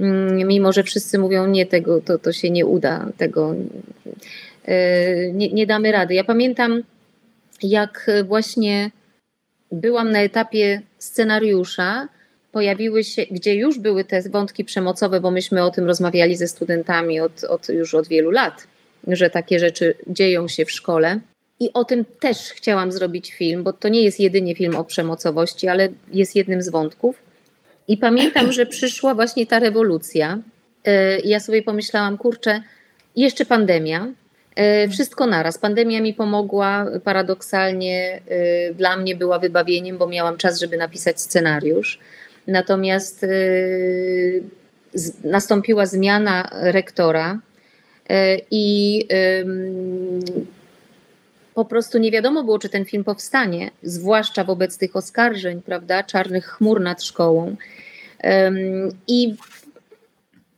Mm, mimo że wszyscy mówią nie, tego to, to się nie uda, tego e, nie, nie damy rady. Ja pamiętam, jak właśnie byłam na etapie scenariusza, pojawiły się, gdzie już były te wątki przemocowe, bo myśmy o tym rozmawiali ze studentami od, od, już od wielu lat, że takie rzeczy dzieją się w szkole. I o tym też chciałam zrobić film, bo to nie jest jedynie film o przemocowości, ale jest jednym z wątków. I pamiętam, że przyszła właśnie ta rewolucja. E, ja sobie pomyślałam, kurczę, jeszcze pandemia. E, wszystko naraz. Pandemia mi pomogła, paradoksalnie e, dla mnie była wybawieniem, bo miałam czas, żeby napisać scenariusz. Natomiast nastąpiła zmiana rektora i po prostu nie wiadomo było, czy ten film powstanie, zwłaszcza wobec tych oskarżeń, prawda, czarnych chmur nad szkołą. I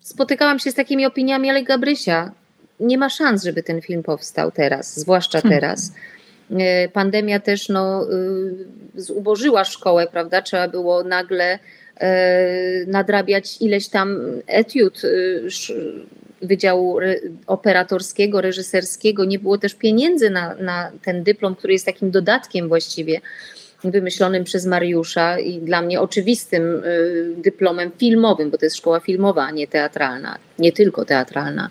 spotykałam się z takimi opiniami, ale Gabrysia, nie ma szans, żeby ten film powstał teraz, zwłaszcza hmm. teraz. E, pandemia też no, y, zubożyła szkołę, prawda? Trzeba było nagle e, nadrabiać ileś tam etiud y, Wydziału Operatorskiego, Reżyserskiego. Nie było też pieniędzy na, na ten dyplom, który jest takim dodatkiem właściwie wymyślonym przez Mariusza i dla mnie oczywistym y, dyplomem filmowym, bo to jest szkoła filmowa, a nie teatralna, nie tylko teatralna.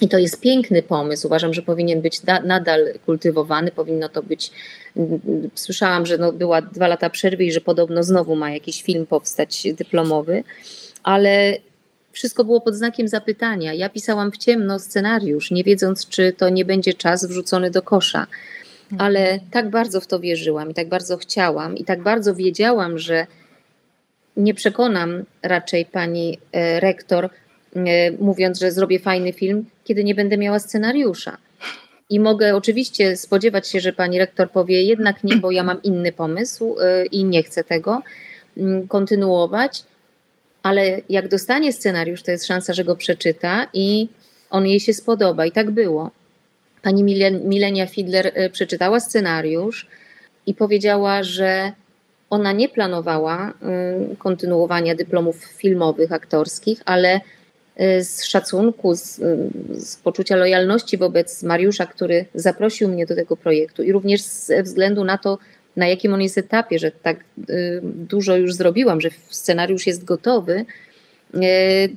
I to jest piękny pomysł. Uważam, że powinien być da, nadal kultywowany. Powinno to być. Słyszałam, że no była dwa lata przerwy i że podobno znowu ma jakiś film powstać dyplomowy, ale wszystko było pod znakiem zapytania. Ja pisałam w ciemno scenariusz, nie wiedząc, czy to nie będzie czas wrzucony do kosza. Ale tak bardzo w to wierzyłam i tak bardzo chciałam i tak bardzo wiedziałam, że nie przekonam raczej pani e, rektor, E, mówiąc, że zrobię fajny film, kiedy nie będę miała scenariusza. I mogę oczywiście spodziewać się, że pani rektor powie jednak nie, bo ja mam inny pomysł e, i nie chcę tego mm, kontynuować, ale jak dostanie scenariusz, to jest szansa, że go przeczyta i on jej się spodoba. I tak było. Pani Milenia Fidler e, przeczytała scenariusz i powiedziała, że ona nie planowała kontynuowania dyplomów filmowych, aktorskich, ale Y, z szacunku, z, z, poczucia lojalności wobec Mariusza, który zaprosił mnie do tego projektu i również ze względu na to, na jakim on jest etapie, że tak y, dużo już zrobiłam, że scenariusz jest gotowy, y,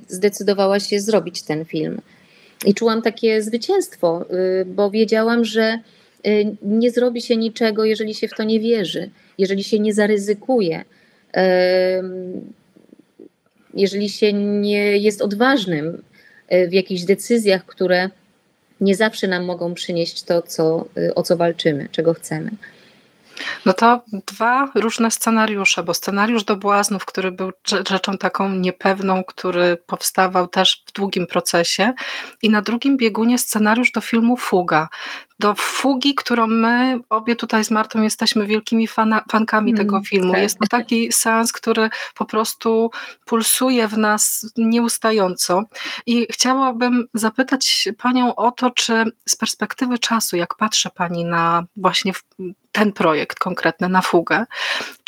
zdecydowała się zrobić ten film. I czułam takie zwycięstwo, bo wiedziałam, że nie zrobi się niczego, jeżeli się w to nie wierzy, jeżeli się nie zaryzykuje jeżeli się nie jest odważnym w jakichś decyzjach, które nie zawsze nam mogą przynieść to, co, o co walczymy, czego chcemy. No to dwa różne scenariusze, bo scenariusz do Błaznów, który był rzeczą taką niepewną, który powstawał też w długim procesie i na drugim biegunie scenariusz do filmu Fuga do fugi, którą my obie tutaj z Martą jesteśmy wielkimi fana, fankami mm, tego filmu. Tak. Jest to taki seans, który po prostu pulsuje w nas nieustająco. I chciałabym zapytać Panią o to, czy z perspektywy czasu, jak patrzy Pani na właśnie ten projekt konkretny, na fugę,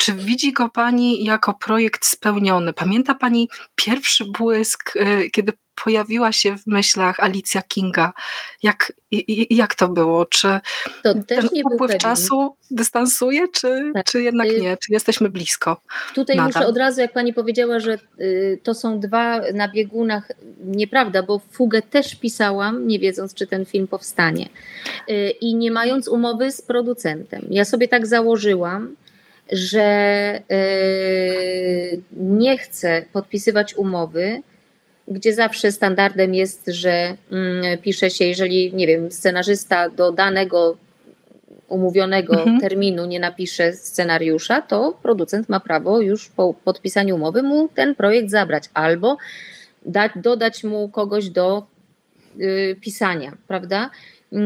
czy widzi go Pani jako projekt spełniony? Pamięta Pani pierwszy błysk, y, kiedy pojawiła się w myślach Alicja Kinga. Jak, jak to było? Czy to ten upływ czasu dystansuje, czy, tak. czy jednak y, nie? Czy jesteśmy blisko? Tutaj nadal? muszę od razu, jak pani powiedziała, że y, to są dwa na biegunach, nieprawda, bo Fugę też pisałam, nie wiedząc, czy ten film powstanie. I nie mając umowy z producentem. Ja sobie tak założyłam, że nie chcę podpisywać umowy, gdzie zawsze standardem jest, że mm, pisze się, jeżeli, nie wiem, scenarzysta do danego umówionego mhm. terminu nie napisze scenariusza, to producent ma prawo już po podpisaniu umowy mu ten projekt zabrać albo dać, dodać mu kogoś do y, pisania, prawda? Y,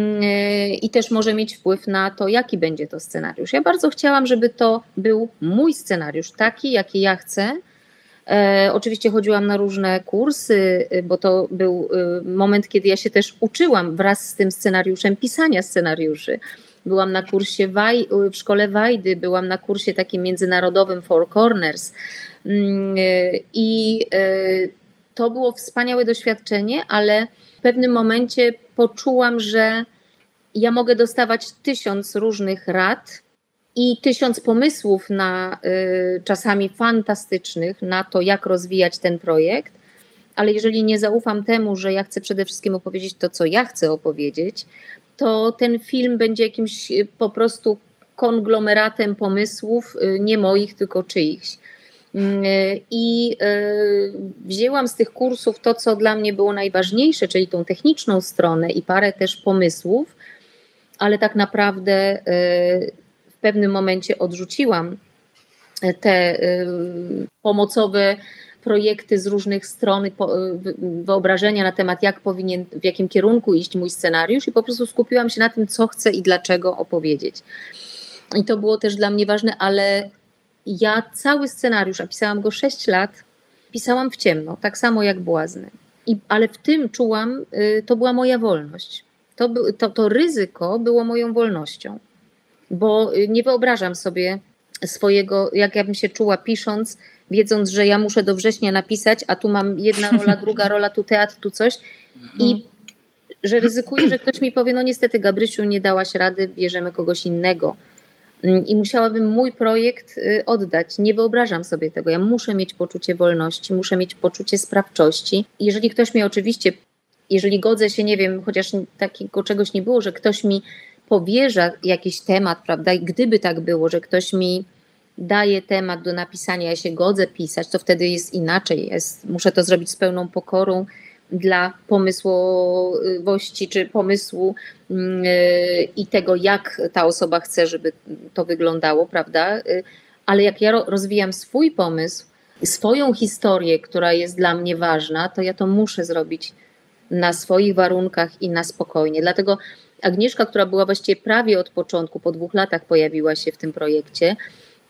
I też może mieć wpływ na to, jaki będzie to scenariusz. Ja bardzo chciałam, żeby to był mój scenariusz, taki, jaki ja chcę, E, oczywiście chodziłam na różne kursy, y, bo to był y, moment, kiedy ja się też uczyłam wraz z tym scenariuszem pisania scenariuszy. Byłam na kursie Waj, w szkole Wajdy, byłam na kursie takim międzynarodowym Four Corners. Mm, y, I to było wspaniałe doświadczenie, ale w pewnym momencie poczułam, że ja mogę dostawać tysiąc różnych rad, i tysiąc pomysłów na y, czasami fantastycznych na to, jak rozwijać ten projekt, ale jeżeli nie zaufam temu, że ja chcę przede wszystkim opowiedzieć to, co ja chcę opowiedzieć, to ten film będzie jakimś y, po prostu konglomeratem pomysłów, y, nie moich, tylko czyichś. Mm, I wzięłam z tych kursów to, co dla mnie było najważniejsze, czyli tą techniczną stronę i parę też pomysłów, ale tak naprawdę pewnym momencie odrzuciłam te y, pomocowe projekty z różnych stron, y, wyobrażenia na temat, jak powinien, w jakim kierunku iść mój scenariusz, i po prostu skupiłam się na tym, co chcę i dlaczego opowiedzieć. I to było też dla mnie ważne, ale ja cały scenariusz, a pisałam go 6 lat, pisałam w ciemno, tak samo jak Błazny. I, ale w tym czułam, y, to była moja wolność. To, to, to ryzyko było moją wolnością, bo y, nie wyobrażam sobie swojego, jak ja bym się czuła pisząc, wiedząc, że ja muszę do września napisać, a tu mam jedna rola, druga rola, tu teatr, tu coś. I że ryzykuję, że ktoś mi powie, no niestety Gabrysiu, nie dałaś rady, bierzemy kogoś innego. Mm, I musiałabym mój projekt y, oddać. Nie wyobrażam sobie tego. Ja muszę mieć poczucie wolności, muszę mieć poczucie sprawczości. Jeżeli ktoś mi oczywiście, jeżeli godzę się, nie wiem, chociaż takiego czegoś nie było, że ktoś mi powierza jakiś temat, prawda, i gdyby tak było, że ktoś mi daje temat do napisania, ja się godzę pisać, to wtedy jest inaczej. Jest, muszę to zrobić z pełną pokorą dla pomysłowości czy pomysłu mm, y, i tego, jak ta osoba chce, żeby to wyglądało, prawda? Y, ale jak ja rozwijam swój pomysł, swoją historię, która jest dla mnie ważna, to ja to muszę zrobić na swoich warunkach i na spokojnie. Dlatego Agnieszka, która była właściwie prawie od początku, po dwóch latach pojawiła się w tym projekcie,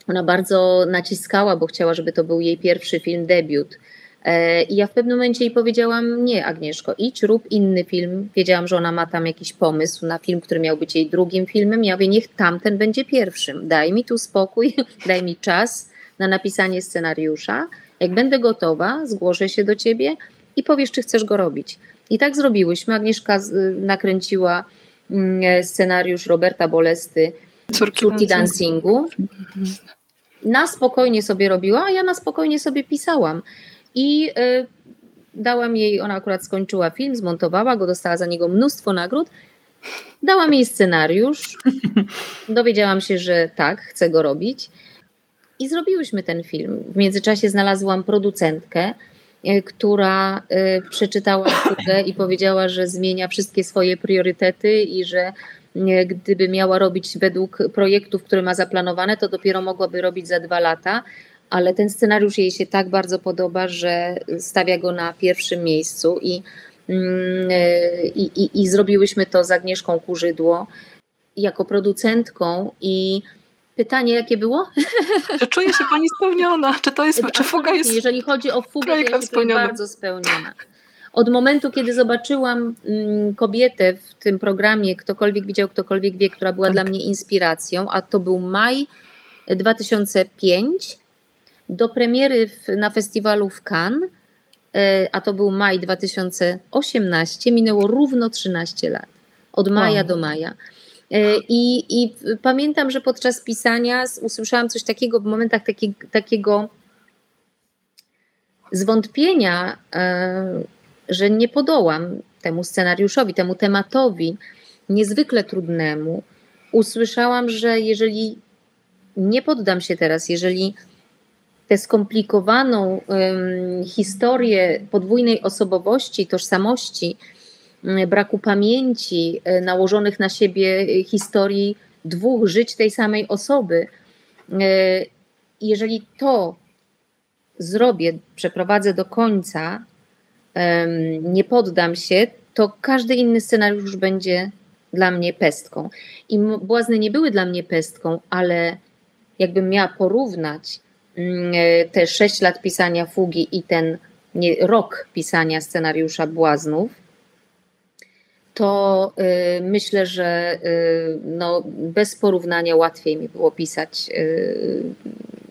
ona bardzo naciskała, bo chciała, żeby to był jej pierwszy film, debiut. E, I ja w pewnym momencie jej powiedziałam: Nie, Agnieszko, idź, rób inny film. Wiedziałam, że ona ma tam jakiś pomysł na film, który miał być jej drugim filmem. Ja mówię: Niech tamten będzie pierwszym. Daj mi tu spokój, (laughs) daj mi czas na napisanie scenariusza. Jak będę gotowa, zgłoszę się do ciebie i powiesz, czy chcesz go robić. I tak zrobiłyśmy. Agnieszka nakręciła mm, scenariusz Roberta Bolesty Córki, Córki dancingu. Na spokojnie sobie robiła, a ja na spokojnie sobie pisałam. I y, dałam jej, ona akurat skończyła film, zmontowała go, dostała za niego mnóstwo nagród. Dałam jej scenariusz, (laughs) dowiedziałam się, że tak, chcę go robić. I zrobiłyśmy ten film. W międzyczasie znalazłam producentkę, y, która y, przeczytała (coughs) sztukę i powiedziała, że zmienia wszystkie swoje priorytety i że gdyby miała robić według projektów, które ma zaplanowane, to dopiero mogłaby robić za dwa lata, ale ten scenariusz jej się tak bardzo podoba, że stawia go na pierwszym miejscu i, mm, i, i, i zrobiłyśmy to z Agnieszką Kurzydło jako producentką i Pytanie jakie było? (laughs) Czy czuje się Pani spełniona? Czy to jest, czy fuga jest Jeżeli chodzi o fugę, to ja bardzo spełniona. Od momentu, kiedy zobaczyłam mm, kobietę w tym programie, ktokolwiek widział, ktokolwiek wie, która była tak. dla mnie inspiracją, a to był maj 2005, do premiery w, na festiwalu w Cannes, e, a to był maj 2018, minęło równo 13 lat. Od maja wow. do maja. E, I, I, pamiętam, że podczas pisania usłyszałam coś takiego w momentach taki, takiego zwątpienia, e, że nie podołam temu scenariuszowi, temu tematowi niezwykle trudnemu. Usłyszałam, że jeżeli nie poddam się teraz, jeżeli tę skomplikowaną um, historię podwójnej osobowości, tożsamości, braku pamięci, um, nałożonych na siebie historii dwóch żyć tej samej osoby, e, jeżeli to zrobię, przeprowadzę do końca, nie poddam się, to każdy inny scenariusz będzie dla mnie pestką. I błazny nie były dla mnie pestką, ale jakbym miała porównać e, te sześć lat pisania fugi i ten nie, rok pisania scenariusza błaznów, to y, myślę, że y, no, bez porównania łatwiej mi było pisać y,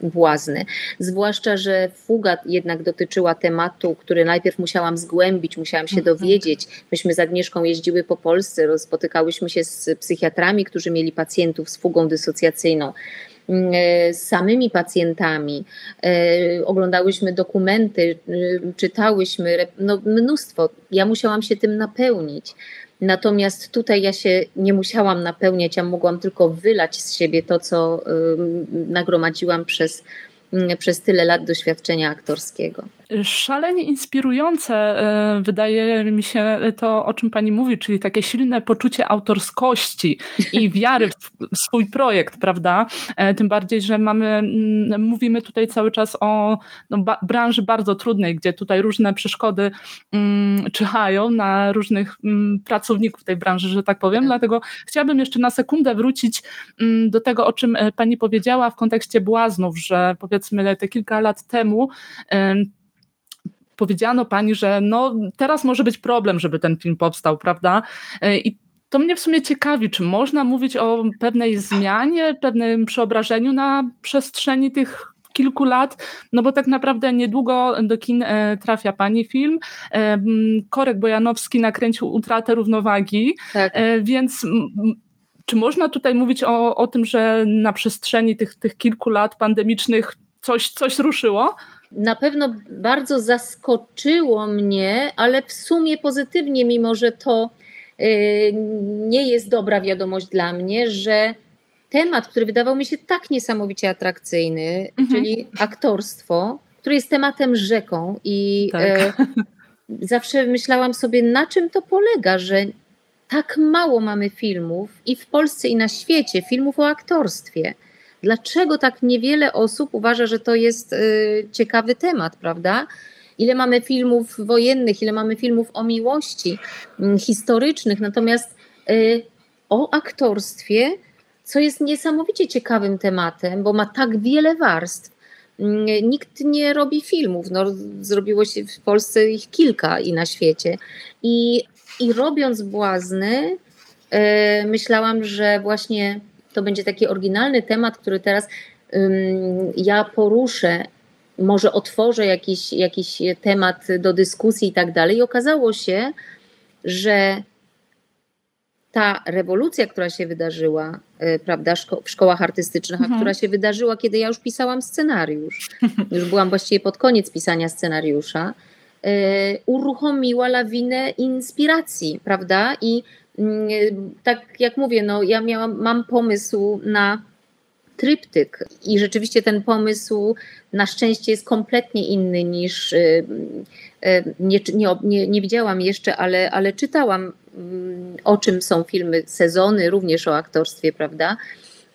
błazny. Zwłaszcza, że fuga jednak dotyczyła tematu, który najpierw musiałam zgłębić, musiałam się mhm. dowiedzieć. Myśmy z Agnieszką jeździły po Polsce, spotykałyśmy się z psychiatrami, którzy mieli pacjentów z fugą dysocjacyjną mm, e, z samymi pacjentami, e, oglądałyśmy dokumenty, e, czytałyśmy no, mnóstwo. Ja musiałam się tym napełnić. Natomiast tutaj ja się nie musiałam napełniać, ja mogłam tylko wylać z siebie to, co nagromadziłam przez, przez tyle lat doświadczenia aktorskiego. Szalenie inspirujące e, wydaje mi się to, o czym pani mówi, czyli takie silne poczucie autorskości i wiary w swój projekt, prawda? E, tym bardziej, że mamy, mm, mówimy tutaj cały czas o no, ba branży bardzo trudnej, gdzie tutaj różne przeszkody um, czyhają na różnych um, pracowników tej branży, że tak powiem. Dlatego chciałabym jeszcze na sekundę wrócić um, do tego, o czym e, pani powiedziała w kontekście błaznów, że powiedzmy te kilka lat temu powiedziano pani, że no teraz może być problem, żeby ten film powstał, prawda? I to mnie w sumie ciekawi, czy można mówić o pewnej zmianie, pewnym przeobrażeniu na przestrzeni tych kilku lat, no bo tak naprawdę niedługo do kin e, trafia pani film. E, Korek Bojanowski nakręcił utratę równowagi, tak. E, więc czy można tutaj mówić o, o tym, że na przestrzeni tych, tych kilku lat pandemicznych coś, coś ruszyło? Na pewno bardzo zaskoczyło mnie, ale w sumie pozytywnie, mimo że to nie jest dobra wiadomość dla mnie, że temat, który wydawał mi się tak niesamowicie atrakcyjny, mhm. czyli aktorstwo, które jest tematem rzeką i tak. e, zawsze myślałam sobie, na czym to polega, że tak mało mamy filmów i w Polsce i na świecie filmów o aktorstwie. Dlaczego tak niewiele osób uważa, że to jest y, ciekawy temat, prawda? Ile mamy filmów wojennych, ile mamy filmów o miłości, y, historycznych, natomiast y, o aktorstwie co jest niesamowicie ciekawym tematem, bo ma tak wiele warstw. Mm, nikt nie robi filmów. No, zrobiło się w Polsce ich kilka i na świecie. I, i robiąc Błazny, e, myślałam, że właśnie to będzie taki oryginalny temat, który teraz ja poruszę. Może otworzę jakiś, jakiś temat do dyskusji i tak dalej. I okazało się, że ta rewolucja, która się wydarzyła, e, prawda, w szkołach artystycznych, mhm. a która się wydarzyła, kiedy ja już pisałam scenariusz, (laughs) już byłam właściwie pod koniec pisania scenariusza, e, uruchomiła lawinę inspiracji, prawda? I tak jak mówię, no, ja miałam, mam pomysł na tryptyk i rzeczywiście ten pomysł na szczęście jest kompletnie inny niż e, nie, nie, nie widziałam jeszcze, ale, ale czytałam Mm, o czym są filmy, sezony, również o aktorstwie, prawda?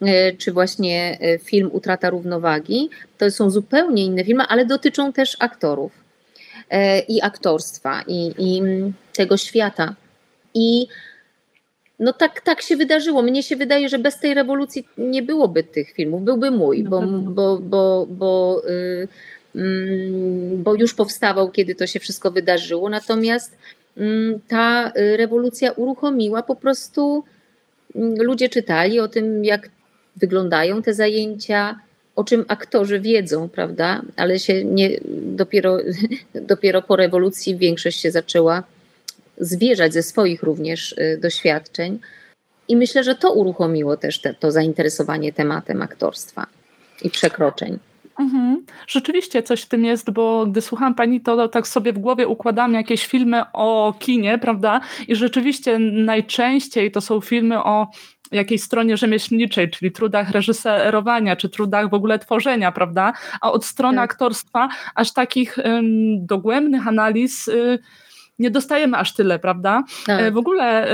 E, czy właśnie film Utrata równowagi. To są zupełnie inne filmy, ale dotyczą też aktorów i aktorstwa, i, i mm, tego świata. I no tak, tak się wydarzyło. Mnie się wydaje, że bez tej rewolucji nie byłoby tych filmów. Byłby mój, bo, bo, bo, bo, y, mm, bo już powstawał, kiedy to się wszystko wydarzyło. Natomiast Mm, ta rewolucja uruchomiła po prostu mm, ludzie czytali o tym, jak wyglądają te zajęcia, o czym aktorzy wiedzą, prawda? Ale się nie, dopiero, (laughs) dopiero po rewolucji większość się zaczęła zwierzać ze swoich również y, doświadczeń. I myślę, że to uruchomiło też te, to zainteresowanie tematem aktorstwa i przekroczeń. Mhm. Rzeczywiście coś w tym jest, bo gdy słucham pani, to tak sobie w głowie układam jakieś filmy o kinie, prawda? I rzeczywiście najczęściej to są filmy o jakiejś stronie rzemieślniczej, czyli trudach reżyserowania, czy trudach w ogóle tworzenia, prawda? A od strony tak. aktorstwa aż takich um, dogłębnych analiz y, nie dostajemy aż tyle, prawda? Tak. E, w ogóle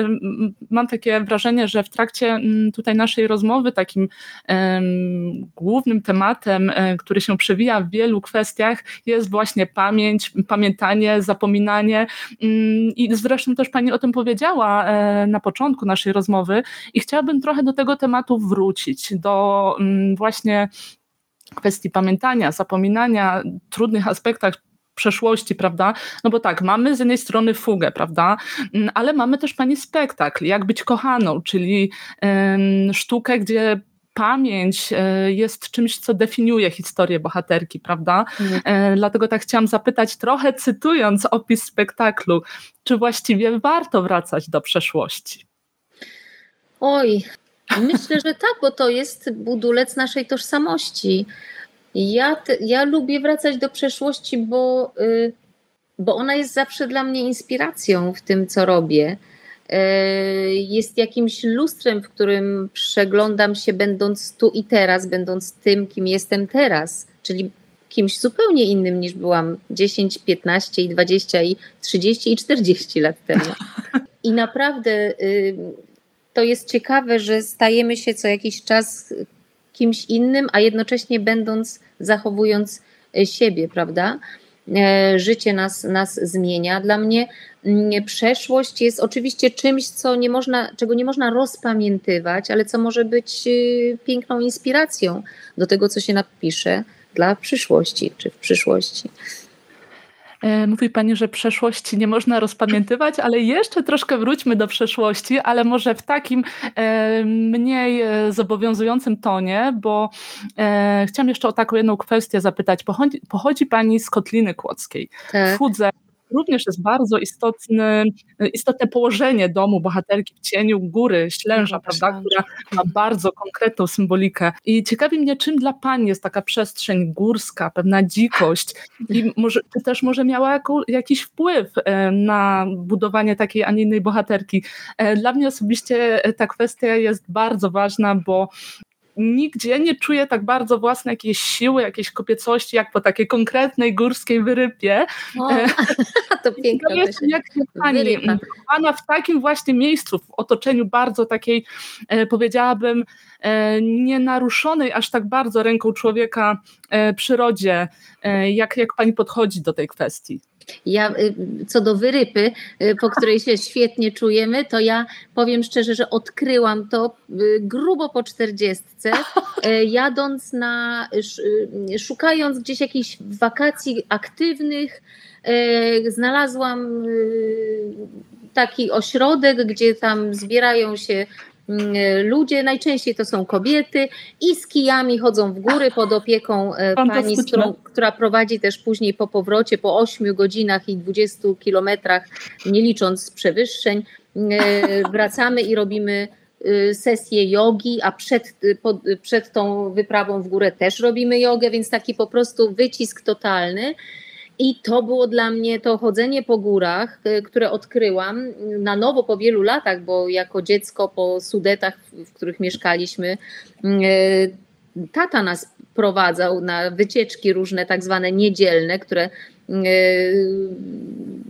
mam takie wrażenie, że w trakcie tutaj naszej rozmowy takim um, głównym tematem, e, który się przewija w wielu kwestiach jest właśnie pamięć, pamiętanie, zapominanie i zresztą też Pani o tym powiedziała e, na początku naszej rozmowy i chciałabym trochę do tego tematu wrócić, do właśnie kwestii pamiętania, zapominania, trudnych aspektach przeszłości, prawda? No bo tak, mamy z jednej strony fugę, prawda? Mm, ale mamy też pani spektakl, jak być kochaną, czyli sztukę, gdzie pamięć e, jest czymś, co definiuje historię bohaterki, prawda? Mhm. Dlatego tak chciałam zapytać, trochę cytując opis spektaklu, czy właściwie warto wracać do przeszłości? Oj, myślę, że tak, bo to jest budulec naszej tożsamości. Ja, ja lubię wracać do przeszłości, bo, y, bo ona jest zawsze dla mnie inspiracją w tym, co robię. Y, jest jakimś lustrem, w którym przeglądam się, będąc tu i teraz, będąc tym, kim jestem teraz, czyli kimś zupełnie innym niż byłam 10, 15 i 20 i 30 i 40 lat temu. I naprawdę y, to jest ciekawe, że stajemy się co jakiś czas kimś innym, a jednocześnie będąc, zachowując e, siebie, prawda? E, życie nas, nas zmienia. Dla mnie mm, przeszłość jest oczywiście czymś, co nie można, czego nie można rozpamiętywać, ale co może być e, piękną inspiracją do tego, co się napisze dla przyszłości czy w przyszłości. E, mówi Pani, że przeszłości nie można rozpamiętywać, ale jeszcze troszkę wróćmy do przeszłości, ale może w takim e, mniej e, zobowiązującym tonie, bo chciałam jeszcze o taką jedną kwestię zapytać. Pochodzi, pochodzi Pani z Kotliny Kłodzkiej. Tak. W Fudze również jest bardzo istotny, istotne położenie domu bohaterki w cieniu góry Ślęża, prawda, która ma bardzo konkretną symbolikę. I ciekawi mnie, czym dla Pani jest taka przestrzeń górska, pewna dzikość i może, czy też może miała jaką, jakiś wpływ e, na budowanie takiej, a nie innej bohaterki. E, dla mnie osobiście ta kwestia jest bardzo ważna, bo nigdzie nie czuję tak bardzo własnej jakiejś siły, jakiejś kobiecości, jak po takiej konkretnej górskiej wyrypie. O, (laughs) to piękne. Jest, jak pani wychowana w takim właśnie miejscu, w otoczeniu bardzo takiej, e, powiedziałabym, e, nienaruszonej aż tak bardzo ręką człowieka e, przyrodzie. Jak, jak pani podchodzi do tej kwestii? Ja, y, co do wyrypy, y, po której się świetnie czujemy, to ja powiem szczerze, że odkryłam to y, grubo po czterdziestce, (laughs) jadąc na, szukając gdzieś jakichś wakacji aktywnych, znalazłam taki ośrodek, gdzie tam zbierają się ludzie, najczęściej to są kobiety i z kijami chodzą w góry pod opieką e, pani, którą, która prowadzi też później po powrocie po 8 godzinach i 20 kilometrach, nie licząc przewyższeń, e, (laughs) wracamy i robimy sesję jogi, a przed, przed tą wyprawą w górę też robimy jogę, więc taki po prostu wycisk totalny. I to było dla mnie to chodzenie po górach, e, które odkryłam na nowo po wielu latach, bo jako dziecko po Sudetach, w których mieszkaliśmy, mm, e, tata nas prowadzał na wycieczki różne, tak zwane niedzielne, które mm,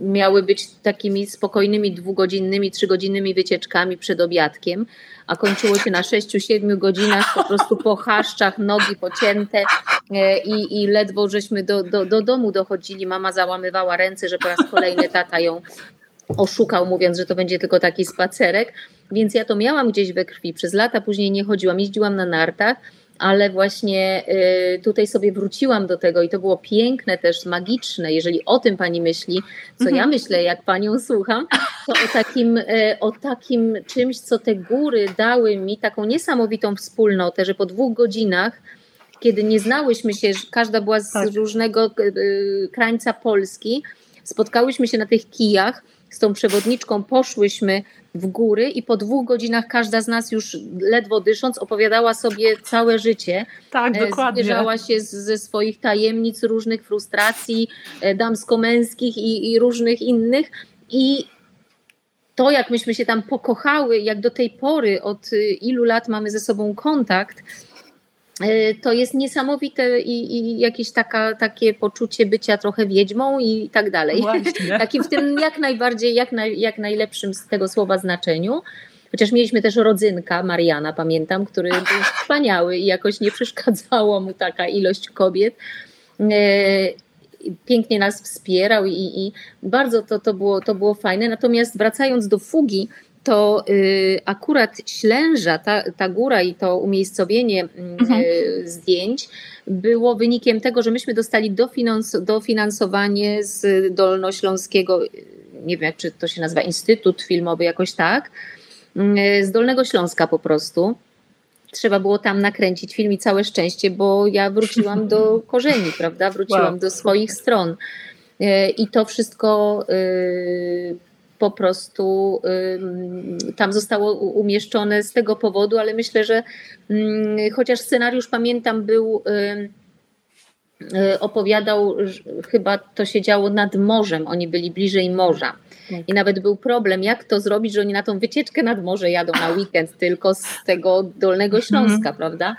miały być takimi spokojnymi dwugodzinnymi, trzygodzinnymi wycieczkami przed obiadkiem a kończyło się na 6-7 godzinach, po prostu po chaszczach, nogi pocięte e, i, i ledwo żeśmy do, do, do domu dochodzili. Mama załamywała ręce, że po raz kolejny tata ją oszukał, mówiąc, że to będzie tylko taki spacerek. Więc ja to miałam gdzieś we krwi. Przez lata później nie chodziłam, jeździłam na nartach ale właśnie y, tutaj sobie wróciłam do tego i to było piękne, też magiczne. Jeżeli o tym pani myśli, co ja mhm. myślę, jak panią słucham, to o takim, y, o takim czymś, co te góry dały mi, taką niesamowitą wspólnotę, że po dwóch godzinach, kiedy nie znałyśmy się, każda była z tak. różnego y, krańca Polski, spotkałyśmy się na tych kijach z tą przewodniczką poszłyśmy w góry i po dwóch godzinach każda z nas już ledwo dysząc opowiadała sobie całe życie. Tak, e, dokładnie. Zwierzała się z, ze swoich tajemnic, różnych frustracji e, damsko-męskich i, i różnych innych i to, jak myśmy się tam pokochały, jak do tej pory, od ilu lat mamy ze sobą kontakt, E, to jest niesamowite i, i jakieś taka, takie poczucie bycia trochę wiedźmą i tak dalej. Właśnie. (laughs) Takim w tym jak najbardziej, jak, naj, jak najlepszym z tego słowa znaczeniu. Chociaż mieliśmy też rodzynka, Mariana, pamiętam, który był wspaniały i jakoś nie przeszkadzało mu taka ilość kobiet. E, pięknie nas wspierał i, i bardzo to, to, było, to było fajne. Natomiast wracając do fugi, to y, akurat Ślęża, ta, ta góra i to umiejscowienie mm, mhm. Y, zdjęć było wynikiem tego, że myśmy dostali dofinans, dofinansowanie z Dolnośląskiego, nie wiem, czy to się nazywa Instytut Filmowy, jakoś tak, y, z Dolnego Śląska po prostu. Trzeba było tam nakręcić film i całe szczęście, bo ja wróciłam do (laughs) korzeni, prawda? Wróciłam wow. do swoich stron. I to wszystko po prostu tam zostało umieszczone z tego powodu, ale myślę, że chociaż scenariusz pamiętam był y, opowiadał, chyba to się działo nad morzem, oni byli bliżej morza. Tak. I nawet był problem, jak to zrobić, że oni na tą wycieczkę nad morze jadą na weekend tylko z tego Dolnego Śląska, mhm. prawda?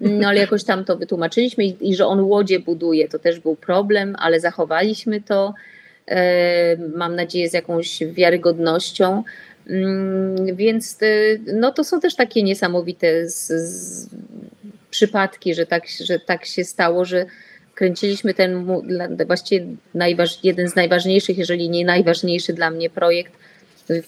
No ale jakoś tam to wytłumaczyliśmy i, i że on łodzie buduje, to też był problem, ale zachowaliśmy to. E, mam nadzieję z jakąś wiarygodnością. Mm, więc e, no, to są też takie niesamowite z, z przypadki, że tak, że tak się stało, że kręciliśmy ten właściwie najważ, jeden z najważniejszych, jeżeli nie najważniejszy dla mnie projekt w,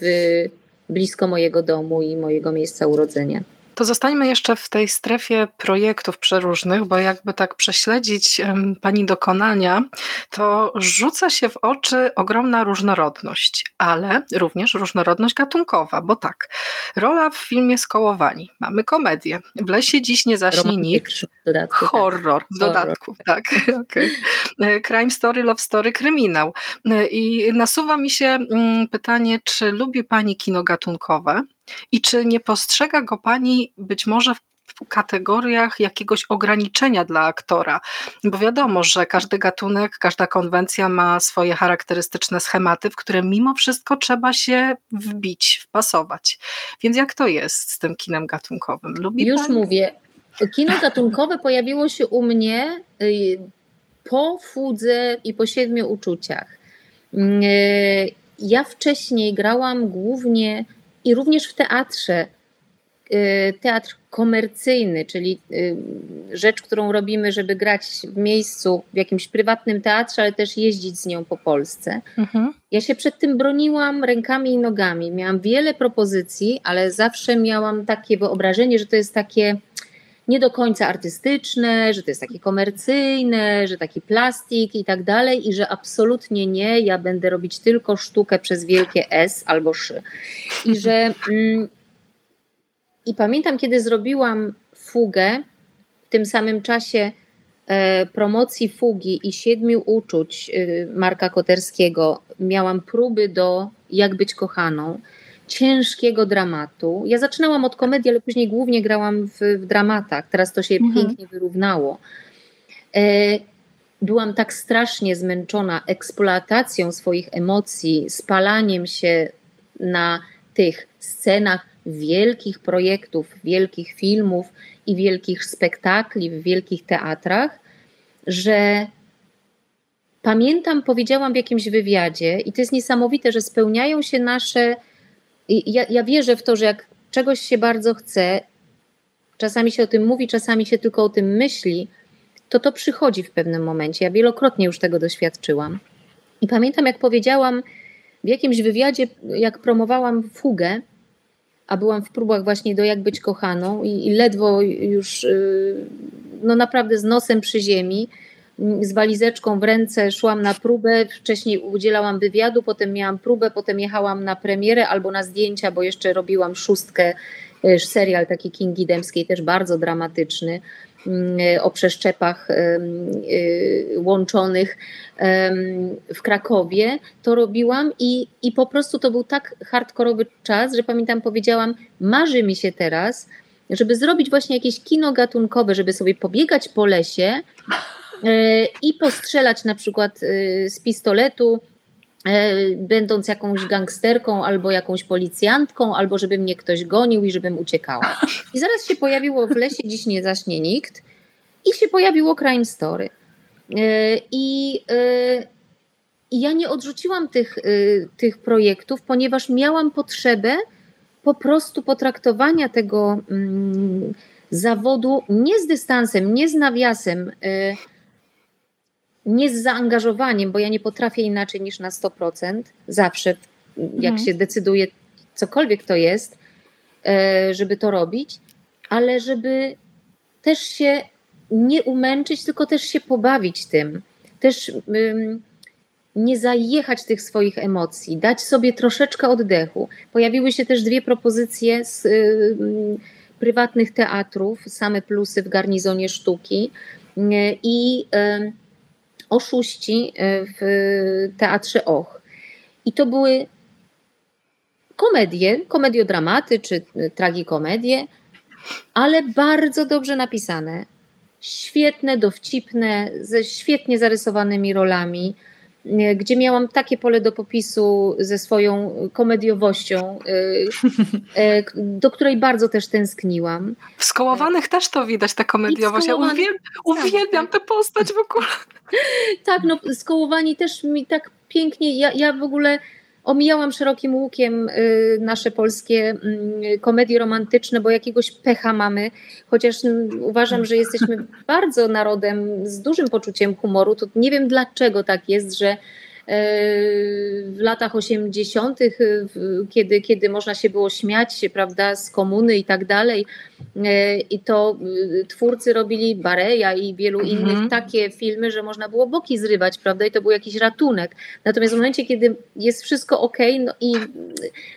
blisko mojego domu i mojego miejsca urodzenia. To zostańmy jeszcze w tej strefie projektów przeróżnych, bo jakby tak prześledzić Pani dokonania, to rzuca się w oczy ogromna różnorodność, ale również różnorodność gatunkowa, bo tak, rola w filmie Skołowani. Mamy komedię. W lesie dziś nie zaśnie nikt. Dodatku, tak. Horror w dodatku, tak. (laughs) okay. Crime story, love story, kryminał. I nasuwa mi się mm, pytanie, czy lubi Pani kino gatunkowe? I czy nie postrzega go Pani być może w kategoriach jakiegoś ograniczenia dla aktora? Bo wiadomo, że każdy gatunek, każda konwencja ma swoje charakterystyczne schematy, w które mimo wszystko trzeba się wbić, wpasować. Więc jak to jest z tym kinem gatunkowym? Lubi Już pani? mówię. Kino gatunkowe pojawiło się u mnie y, po fudze i po siedmiu uczuciach. Y, ja wcześniej grałam głównie i również w teatrze. Y, teatr komercyjny, czyli y, rzecz, którą robimy, żeby grać w miejscu, w jakimś prywatnym teatrze, ale też jeździć z nią po Polsce. Mhm. Ja się przed tym broniłam rękami i nogami. Miałam wiele propozycji, ale zawsze miałam takie wyobrażenie, że to jest takie nie do końca artystyczne, że to jest takie komercyjne, że taki plastik i tak dalej, i że absolutnie nie, ja będę robić tylko sztukę przez wielkie S albo szy. I że. Mm, I pamiętam, kiedy zrobiłam fugę, w tym samym czasie e, promocji fugi i siedmiu uczuć e, Marka Koterskiego, miałam próby do Jak być kochaną ciężkiego dramatu. Ja zaczynałam od komedii, ale później głównie grałam w, w dramatach. Teraz to się mhm. pięknie wyrównało. E, byłam tak strasznie zmęczona eksploatacją swoich emocji, spalaniem się na tych scenach wielkich projektów, wielkich filmów i wielkich spektakli w wielkich teatrach, że pamiętam, powiedziałam w jakimś wywiadzie, i to jest niesamowite, że spełniają się nasze ja, ja wierzę w to, że jak czegoś się bardzo chce, czasami się o tym mówi, czasami się tylko o tym myśli, to to przychodzi w pewnym momencie. Ja wielokrotnie już tego doświadczyłam. I pamiętam, jak powiedziałam w jakimś wywiadzie, jak promowałam fugę, a byłam w próbach właśnie do Jak być kochaną i, i ledwo już, yy, no naprawdę z nosem przy ziemi, z walizeczką w ręce szłam na próbę, wcześniej udzielałam wywiadu, potem miałam próbę, potem jechałam na premierę albo na zdjęcia, bo jeszcze robiłam szóstkę, e, serial taki Kingi Dębskiej, też bardzo dramatyczny mm, e, o przeszczepach e, łączonych w Krakowie, to robiłam i, i po prostu to był tak hardkorowy czas, że pamiętam powiedziałam, marzy mi się teraz, żeby zrobić właśnie jakieś kino gatunkowe, żeby sobie pobiegać po lesie i postrzelać na przykład e, z pistoletu, e, będąc jakąś gangsterką albo jakąś policjantką, albo żeby mnie ktoś gonił i żebym uciekała. I zaraz się pojawiło w lesie, dziś nie zaśnie nikt i się pojawiło Crime Story. I, i ja nie odrzuciłam tych, tych projektów, ponieważ miałam potrzebę po prostu potraktowania tego mm, zawodu nie z dystansem, nie z nawiasem, nie z zaangażowaniem, bo ja nie potrafię inaczej niż na 100%, zawsze jak mhm. się decyduje cokolwiek to jest, e, żeby to robić, ale żeby też się nie umęczyć, tylko też się pobawić tym. Też nie zajechać tych swoich emocji, dać sobie troszeczkę oddechu. Pojawiły się też dwie propozycje z prywatnych teatrów, same plusy w garnizonie sztuki i oszuści e, w teatrze Och. I to były komedie, komediodramaty czy e, tragikomedie, ale bardzo dobrze napisane. Świetne, dowcipne, ze świetnie zarysowanymi rolami, gdzie miałam takie pole do popisu ze swoją komediowością, do której bardzo też tęskniłam. W Skołowanych też to widać, ta komediowość. Ja uwielbiam, uwielbiam tę postać w ogóle. tak, no skołowani też mi tak pięknie, ja, ja w ogóle omijałam szerokim łukiem y, nasze polskie y, komedie romantyczne, bo jakiegoś pecha mamy, chociaż y, uważam, że jesteśmy (laughs) bardzo narodem z dużym poczuciem humoru, to nie wiem dlaczego tak jest, że w latach 80., kiedy, kiedy można się było śmiać prawda, z komuny i tak dalej. I to twórcy robili Bareja i wielu mhm. innych takie filmy, że można było boki zrywać, prawda? I to był jakiś ratunek. Natomiast w momencie, kiedy jest wszystko ok, no i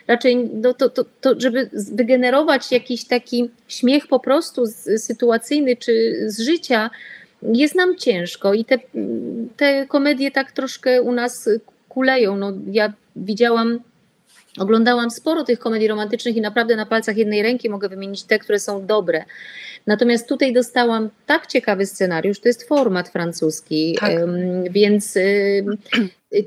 raczej no to, to, to, żeby wygenerować jakiś taki śmiech po prostu sytuacyjny czy z życia, jest nam ciężko i te, te komedie tak troszkę u nas kuleją. No, ja widziałam, oglądałam sporo tych komedii romantycznych i naprawdę na palcach jednej ręki mogę wymienić te, które są dobre. Natomiast tutaj dostałam tak ciekawy scenariusz, to jest format francuski, tak. więc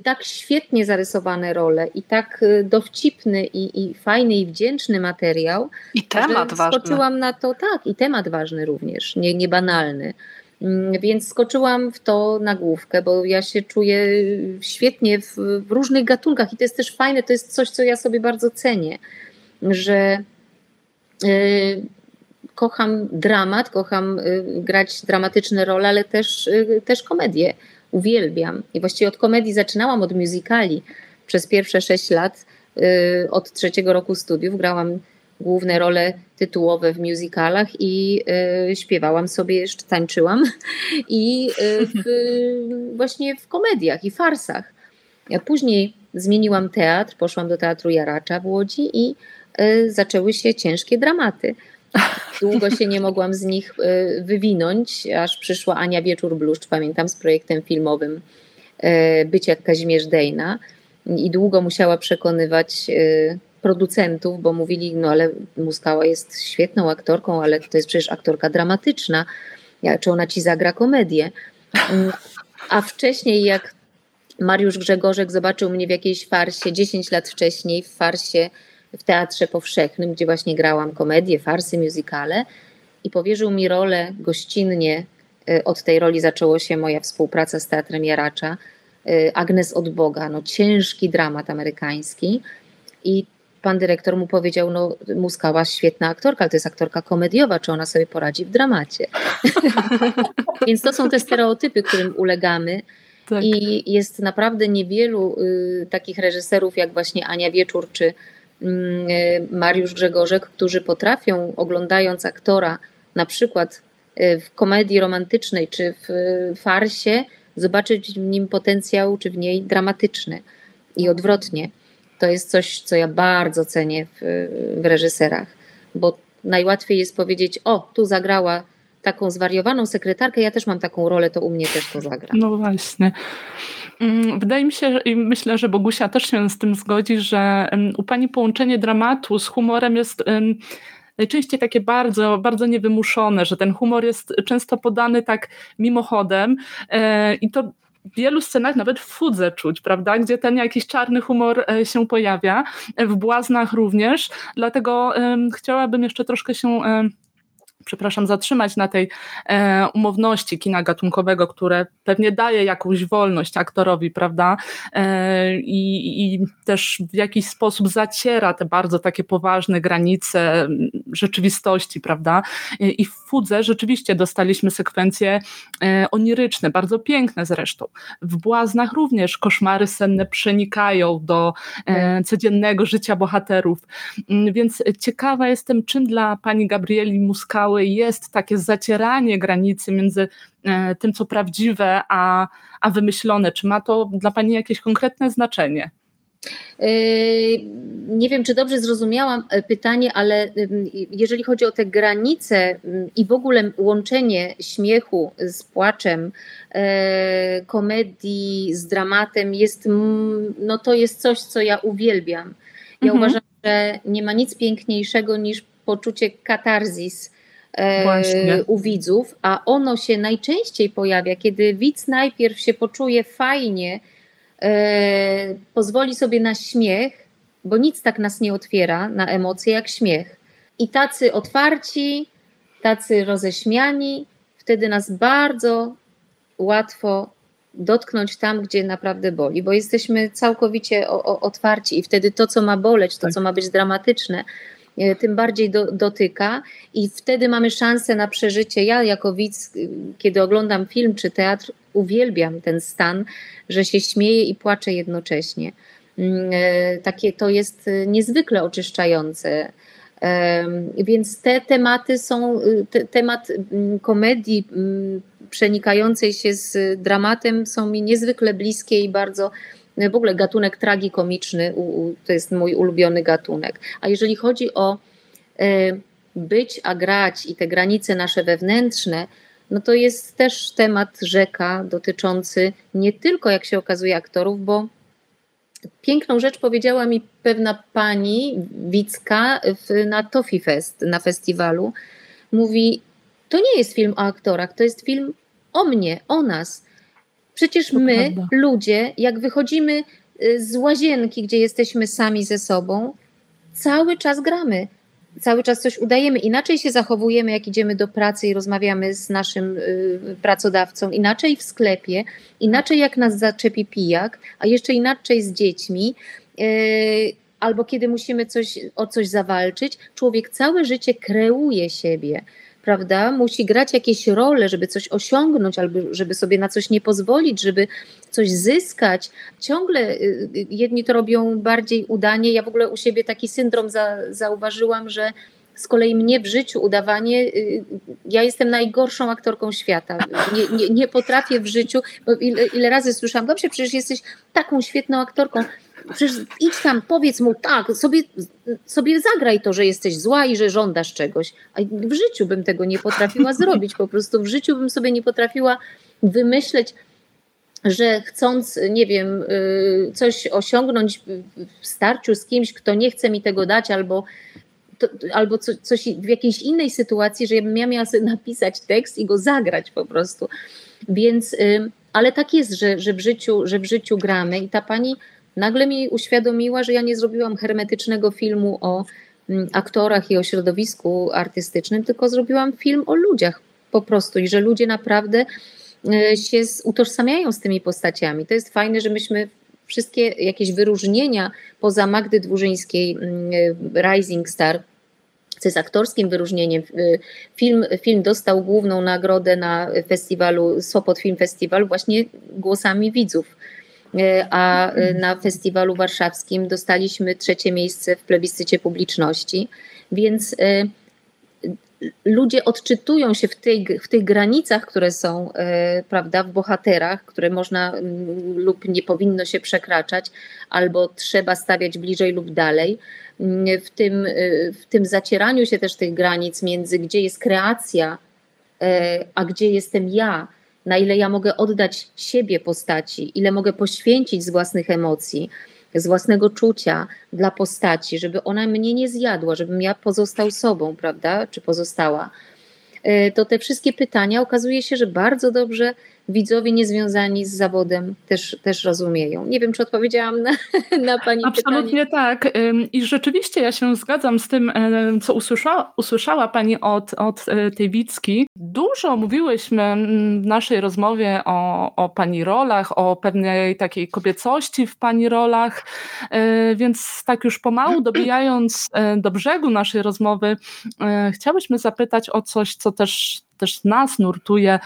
tak świetnie zarysowane role i tak y, dowcipny i, i fajny i wdzięczny materiał. I temat ważny. Skoczyłam na to, tak, i temat ważny również, nie, nie banalny. Mm, więc skoczyłam w to na główkę, bo ja się czuję świetnie w, w, różnych gatunkach i to jest też fajne, to jest coś, co ja sobie bardzo cenię, że y, kocham dramat, kocham y, grać dramatyczne role, ale też, y, też komedię. Uwielbiam. I właściwie od komedii zaczynałam, od musicali. Przez pierwsze sześć lat, od trzeciego roku studiów grałam główne role tytułowe w musicalach i y, śpiewałam sobie, jeszcze tańczyłam i y, w, (laughs) właśnie w komediach i farsach. Ja później zmieniłam teatr, poszłam do Teatru Jaracza w Łodzi i y, zaczęły się ciężkie dramaty. Długo się nie mogłam z nich wywinąć, aż przyszła Ania Wieczór-Bluszcz, pamiętam, z projektem filmowym Być jak Kazimierz Dejna i długo musiała przekonywać producentów, bo mówili, no ale Muskała jest świetną aktorką, ale to jest przecież aktorka dramatyczna, czy ona ci zagra komedię. Mm, a wcześniej jak Mariusz Grzegorzek zobaczył mnie w jakiejś farsie 10 lat wcześniej w farsie w Teatrze Powszechnym, gdzie właśnie grałam komedię, farsy, musicale i powierzył mi rolę gościnnie. E, od tej roli zaczęło się moja współpraca z Teatrem Jaracza. E, Agnes od Boga, no ciężki dramat amerykański i pan dyrektor mu powiedział, no Muskała świetna aktorka, ale to jest aktorka komediowa, czy ona sobie poradzi w dramacie. (laughs) Więc to są te stereotypy, którym ulegamy. Tak. I jest naprawdę niewielu y, takich reżyserów jak właśnie Ania Wieczór czy y, Mariusz Grzegorzek, którzy potrafią oglądając aktora na przykład y, w komedii romantycznej czy w y, farsie zobaczyć w nim potencjał czy w niej dramatyczny i odwrotnie. To jest coś, co ja bardzo cenię w, w reżyserach, bo najłatwiej jest powiedzieć: O, tu zagrała taką zwariowaną sekretarkę, ja też mam taką rolę, to u mnie też to zagra. No właśnie. Mm, wydaje mi się i myślę, że Bogusia też się z tym zgodzi, że u Pani połączenie dramatu z humorem jest najczęściej takie bardzo, bardzo niewymuszone, że ten humor jest często podany tak mimochodem e, i to wielu scenach, nawet w Fudze czuć, prawda, gdzie ten jakiś czarny humor e, się pojawia, w Błaznach również, dlatego chciałabym jeszcze troszkę się przepraszam, zatrzymać na tej e, umowności kina gatunkowego, które pewnie daje jakąś wolność aktorowi, prawda? E, i, I też w jakiś sposób zaciera te bardzo takie poważne granice rzeczywistości, prawda? I, i w Fudze rzeczywiście dostaliśmy sekwencje e, oniryczne, bardzo piękne zresztą. W Błaznach również koszmary senne przenikają do e, codziennego życia bohaterów. Więc ciekawa jestem, czym dla pani Gabrieli Muskały jest takie zacieranie granicy między e, tym, co prawdziwe, a, a wymyślone. Czy ma to dla Pani jakieś konkretne znaczenie? E, nie wiem, czy dobrze zrozumiałam e, pytanie, ale jeżeli chodzi o te granice i w ogóle łączenie śmiechu z płaczem, komedii z dramatem, jest, no to jest coś, co ja uwielbiam. Ja mhm. uważam, że nie ma nic piękniejszego niż poczucie katarzis Właśnie. u widzów, a ono się najczęściej pojawia, kiedy widz najpierw się poczuje fajnie, e, pozwoli sobie na śmiech, bo nic tak nas nie otwiera na emocje jak śmiech. I tacy otwarci, tacy roześmiani, wtedy nas bardzo łatwo dotknąć tam, gdzie naprawdę boli, bo jesteśmy całkowicie o, o, otwarci i wtedy to, co ma boleć, to, tak. co ma być dramatyczne, E, tym bardziej do, dotyka i wtedy mamy szansę na przeżycie. Ja jako widz, kiedy oglądam film czy teatr, uwielbiam ten stan, że się śmieję i płaczę jednocześnie. Mm, takie to jest niezwykle oczyszczające. Więc te tematy są, te, temat mm, komedii mm, przenikającej się z dramatem są mi niezwykle bliskie i bardzo w ogóle gatunek tragikomiczny to jest mój ulubiony gatunek. A jeżeli chodzi o e, być, a grać i te granice nasze wewnętrzne, no to jest też temat rzeka dotyczący nie tylko, jak się okazuje, aktorów, bo piękną rzecz powiedziała mi pewna pani Wicka w, na Toffee Fest, na festiwalu. Mówi, to nie jest film o aktorach, to jest film o mnie, o nas. Przecież my, prawda. ludzie, jak wychodzimy y, z łazienki, gdzie jesteśmy sami ze sobą, cały czas gramy. Cały czas coś udajemy. Inaczej się zachowujemy, jak idziemy do pracy i rozmawiamy z naszym y, pracodawcą, inaczej w sklepie, inaczej jak nas zaczepi pijak, a jeszcze inaczej z dziećmi. Y, albo kiedy musimy coś, o coś zawalczyć, człowiek całe życie kreuje siebie prawda? Musi grać jakieś role, żeby coś osiągnąć, albo żeby sobie na coś nie pozwolić, żeby coś zyskać. Ciągle y, y, jedni to robią bardziej udanie. Ja w ogóle u siebie taki syndrom za, zauważyłam, że z kolei mnie w życiu udawanie, y, ja jestem najgorszą aktorką świata. Nie, nie, nie potrafię w życiu, ile, ile razy słyszałam, dobrze, przecież jesteś taką świetną aktorką. Przecież idź tam, powiedz mu tak, sobie, sobie zagraj to, że jesteś zła i że żądasz czegoś. A w życiu bym tego nie potrafiła zrobić. Po prostu w życiu bym sobie nie potrafiła wymyśleć, że chcąc, nie wiem, y, coś osiągnąć w starciu z kimś, kto nie chce mi tego dać, albo, to, albo co, coś w jakiejś innej sytuacji, że ja bym miała sobie napisać tekst i go zagrać po prostu. Więc, y, ale tak jest, że, że, w życiu, że w życiu gramy i ta pani nagle mi uświadomiła, że ja nie zrobiłam hermetycznego filmu o mm, aktorach i o środowisku artystycznym, tylko zrobiłam film o ludziach po prostu i że ludzie naprawdę e, się utożsamiają z tymi postaciami. To jest fajne, że myśmy wszystkie jakieś wyróżnienia poza Magdy Dwurzyńskiej, mm, e, Rising Star, co jest aktorskim wyróżnieniem. E, film, film dostał główną nagrodę na festiwalu, Sopot Film Festival właśnie głosami widzów. E, a e, na festiwalu warszawskim dostaliśmy trzecie miejsce w plebiscycie publiczności, więc e, ludzie odczytują się w, tej, w tych granicach, które są prawda, w bohaterach, które można lub nie powinno się przekraczać, albo trzeba stawiać bliżej lub dalej. Mm, w tym, w tym zacieraniu się też tych granic między gdzie jest kreacja, a gdzie jestem ja na ile ja mogę oddać siebie postaci, ile mogę poświęcić z własnych emocji, z własnego czucia dla postaci, żeby ona mnie nie zjadła, żebym ja pozostał sobą, prawda, czy pozostała. E, to te wszystkie pytania okazuje się, że bardzo dobrze widzowie niezwiązani z zawodem też, też rozumieją. Nie wiem, czy odpowiedziałam na, (laughs) na Pani Absolutnie pytanie. tak. I rzeczywiście ja się zgadzam z tym, co usłyszała, usłyszała Pani od, od e, tej Wicki. Dużo mówiłyśmy w naszej rozmowie o, o Pani rolach, o pewnej takiej kobiecości w Pani rolach, e, więc tak już pomału (clears throat) dobijając e, do brzegu naszej rozmowy, chciałyśmy zapytać o coś, co też też nas nurtuje,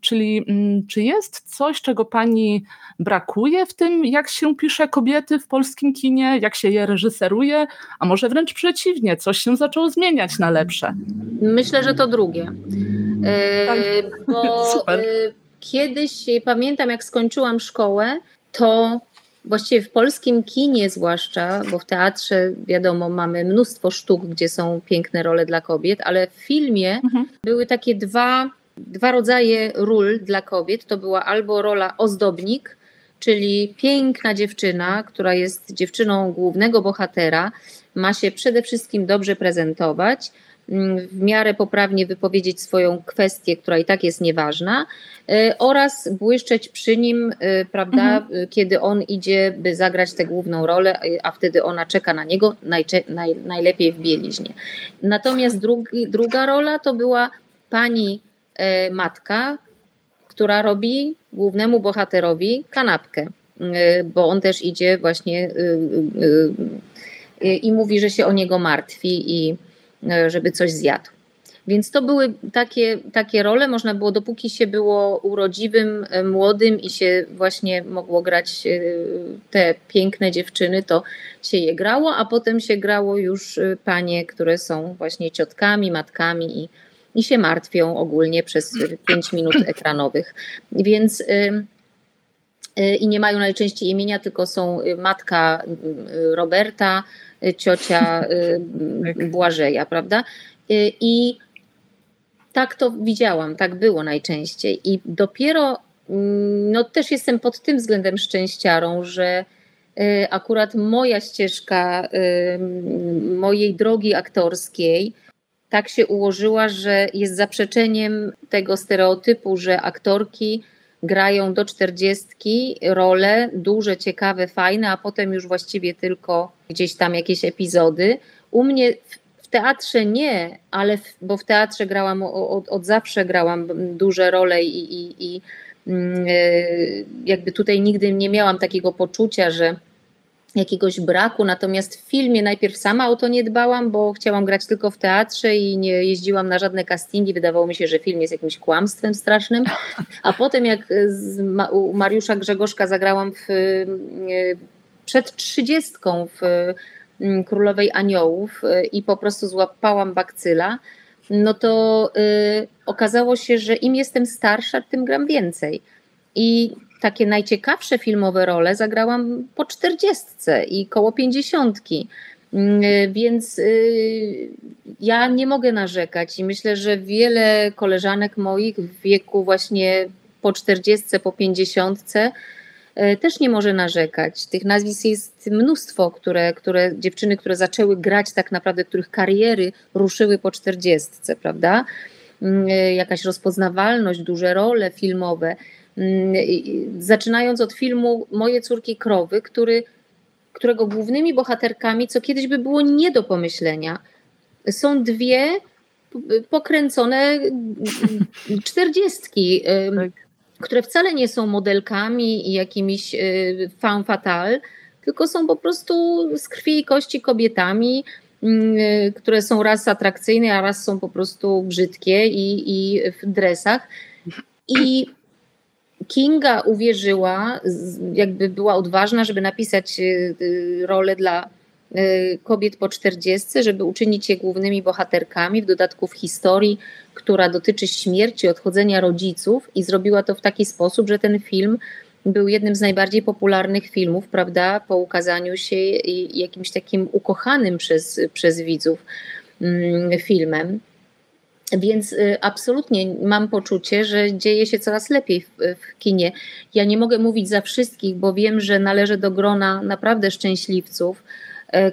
czyli mm, czy jest coś, czego Pani brakuje w tym, jak się pisze kobiety w polskim kinie, jak się je reżyseruje, a może wręcz przeciwnie, coś się zaczęło zmieniać na lepsze? Myślę, że to drugie. Tak. Bo (laughs) Super. E, kiedyś, pamiętam jak skończyłam szkołę, to właściwie w polskim kinie zwłaszcza, bo w teatrze wiadomo mamy mnóstwo sztuk, gdzie są piękne role dla kobiet, ale w filmie mhm. były takie dwa, dwa rodzaje ról dla kobiet. To była albo rola ozdobnik, czyli piękna dziewczyna, która jest dziewczyną głównego bohatera, ma się przede wszystkim dobrze prezentować, w miarę poprawnie wypowiedzieć swoją kwestię, która i tak jest nieważna, y, oraz błyszczeć przy nim, y, prawda, mhm. Y, kiedy on idzie, by zagrać tę główną rolę, a wtedy ona czeka na niego, naj, najlepiej w bieliźnie. Natomiast drugi, druga rola to była pani matka, która robi głównemu bohaterowi kanapkę, bo on też idzie właśnie i mówi, że się o niego martwi i E, żeby coś zjadł. Więc to były takie, takie role, można było, dopóki się było urodziwym, e, młodym i się właśnie mogło grać e, te piękne dziewczyny, to się je grało, a potem się grało już e, panie, które są właśnie ciotkami, matkami i, i się martwią ogólnie przez pięć minut ekranowych. Więc i nie mają najczęściej imienia, tylko są matka Roberta, ciocia tak. Błażeja, prawda? I tak to widziałam, tak było najczęściej. I dopiero, mm, no też jestem pod tym względem szczęściarą, że y, akurat moja ścieżka y, mojej drogi aktorskiej tak się ułożyła, że jest zaprzeczeniem tego stereotypu, że aktorki grają do czterdziestki role duże, ciekawe, fajne, a potem już właściwie tylko gdzieś tam jakieś epizody. U mnie w teatrze nie, ale w, bo w teatrze grałam od, od zawsze grałam duże role i, i, i mm, e, jakby tutaj nigdy nie miałam takiego poczucia, że jakiegoś braku, natomiast w filmie najpierw sama o to nie dbałam, bo chciałam grać tylko w teatrze i nie jeździłam na żadne castingi, wydawało mi się, że film jest jakimś kłamstwem strasznym, a potem jak u Mariusza Grzegorzka zagrałam w, e, przed trzydziestką w Mm, Królowej Aniołów y, i po prostu złapałam bakcyla, no to y, okazało się, że im jestem starsza, tym gram więcej. I takie najciekawsze filmowe role zagrałam po czterdziestce i koło pięćdziesiątki. Mm, y, więc ja nie mogę narzekać i myślę, że wiele koleżanek moich w wieku właśnie po czterdziestce, po pięćdziesiątce też nie może narzekać. Tych nazwisk jest mnóstwo, które, które dziewczyny, które zaczęły grać tak naprawdę, których kariery ruszyły po czterdziestce, prawda? Mm, e, jakaś rozpoznawalność, duże role filmowe. Mm, zaczynając od filmu Moje córki krowy, który, którego głównymi bohaterkami, co kiedyś by było nie do pomyślenia, są dwie pokręcone czterdziestki. Które wcale nie są modelkami i jakimiś y, fan fatal, tylko są po prostu z krwi i kości kobietami, mm, y, które są raz atrakcyjne, a raz są po prostu brzydkie i, i w dresach. I Kinga uwierzyła, jakby była odważna, żeby napisać y, rolę dla kobiet po czterdziestce, żeby uczynić je głównymi bohaterkami, w dodatku w historii, która dotyczy śmierci, odchodzenia rodziców i zrobiła to w taki sposób, że ten film był jednym z najbardziej popularnych filmów, prawda, po ukazaniu się jakimś takim ukochanym przez, przez widzów mm, filmem. Więc y, absolutnie mam poczucie, że dzieje się coraz lepiej w, w, kinie. Ja nie mogę mówić za wszystkich, bo wiem, że należę do grona naprawdę szczęśliwców,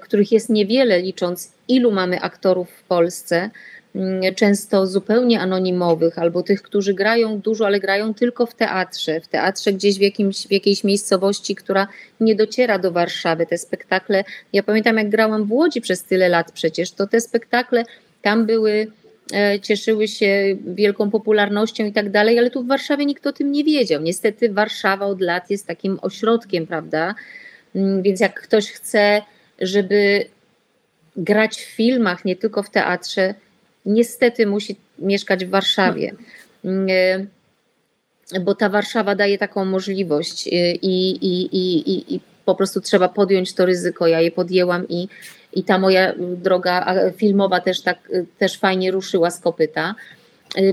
których jest niewiele, licząc ilu mamy aktorów w Polsce, mm, często zupełnie anonimowych, albo tych, którzy grają dużo, ale grają tylko w teatrze, w teatrze gdzieś w, jakimś, w jakiejś miejscowości, która nie dociera do Warszawy. Te spektakle, ja pamiętam jak grałam w Łodzi przez tyle lat przecież, to te spektakle tam były e, cieszyły się wielką popularnością i tak dalej, ale tu w Warszawie nikt o tym nie wiedział. Niestety Warszawa od lat jest takim ośrodkiem, prawda? Mm, więc jak ktoś chce żeby grać w filmach, nie tylko w teatrze, niestety musi mieszkać w Warszawie. Mm, bo ta Warszawa daje taką możliwość i, i, i, i, i po prostu trzeba podjąć to ryzyko. Ja je podjęłam i, i ta moja droga filmowa też tak też fajnie ruszyła z kopyta.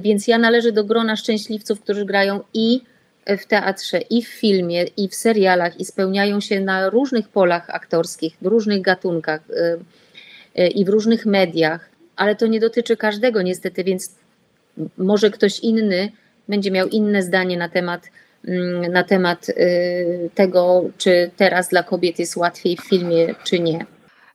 Więc ja należę do grona szczęśliwców, którzy grają i w teatrze, i w filmie, i w serialach, i spełniają się na różnych polach aktorskich, w różnych gatunkach y, y, i w różnych mediach, ale to nie dotyczy każdego niestety, więc może ktoś inny będzie miał inne zdanie na temat, mm, na temat y, tego, czy teraz dla kobiet jest łatwiej w filmie, czy nie.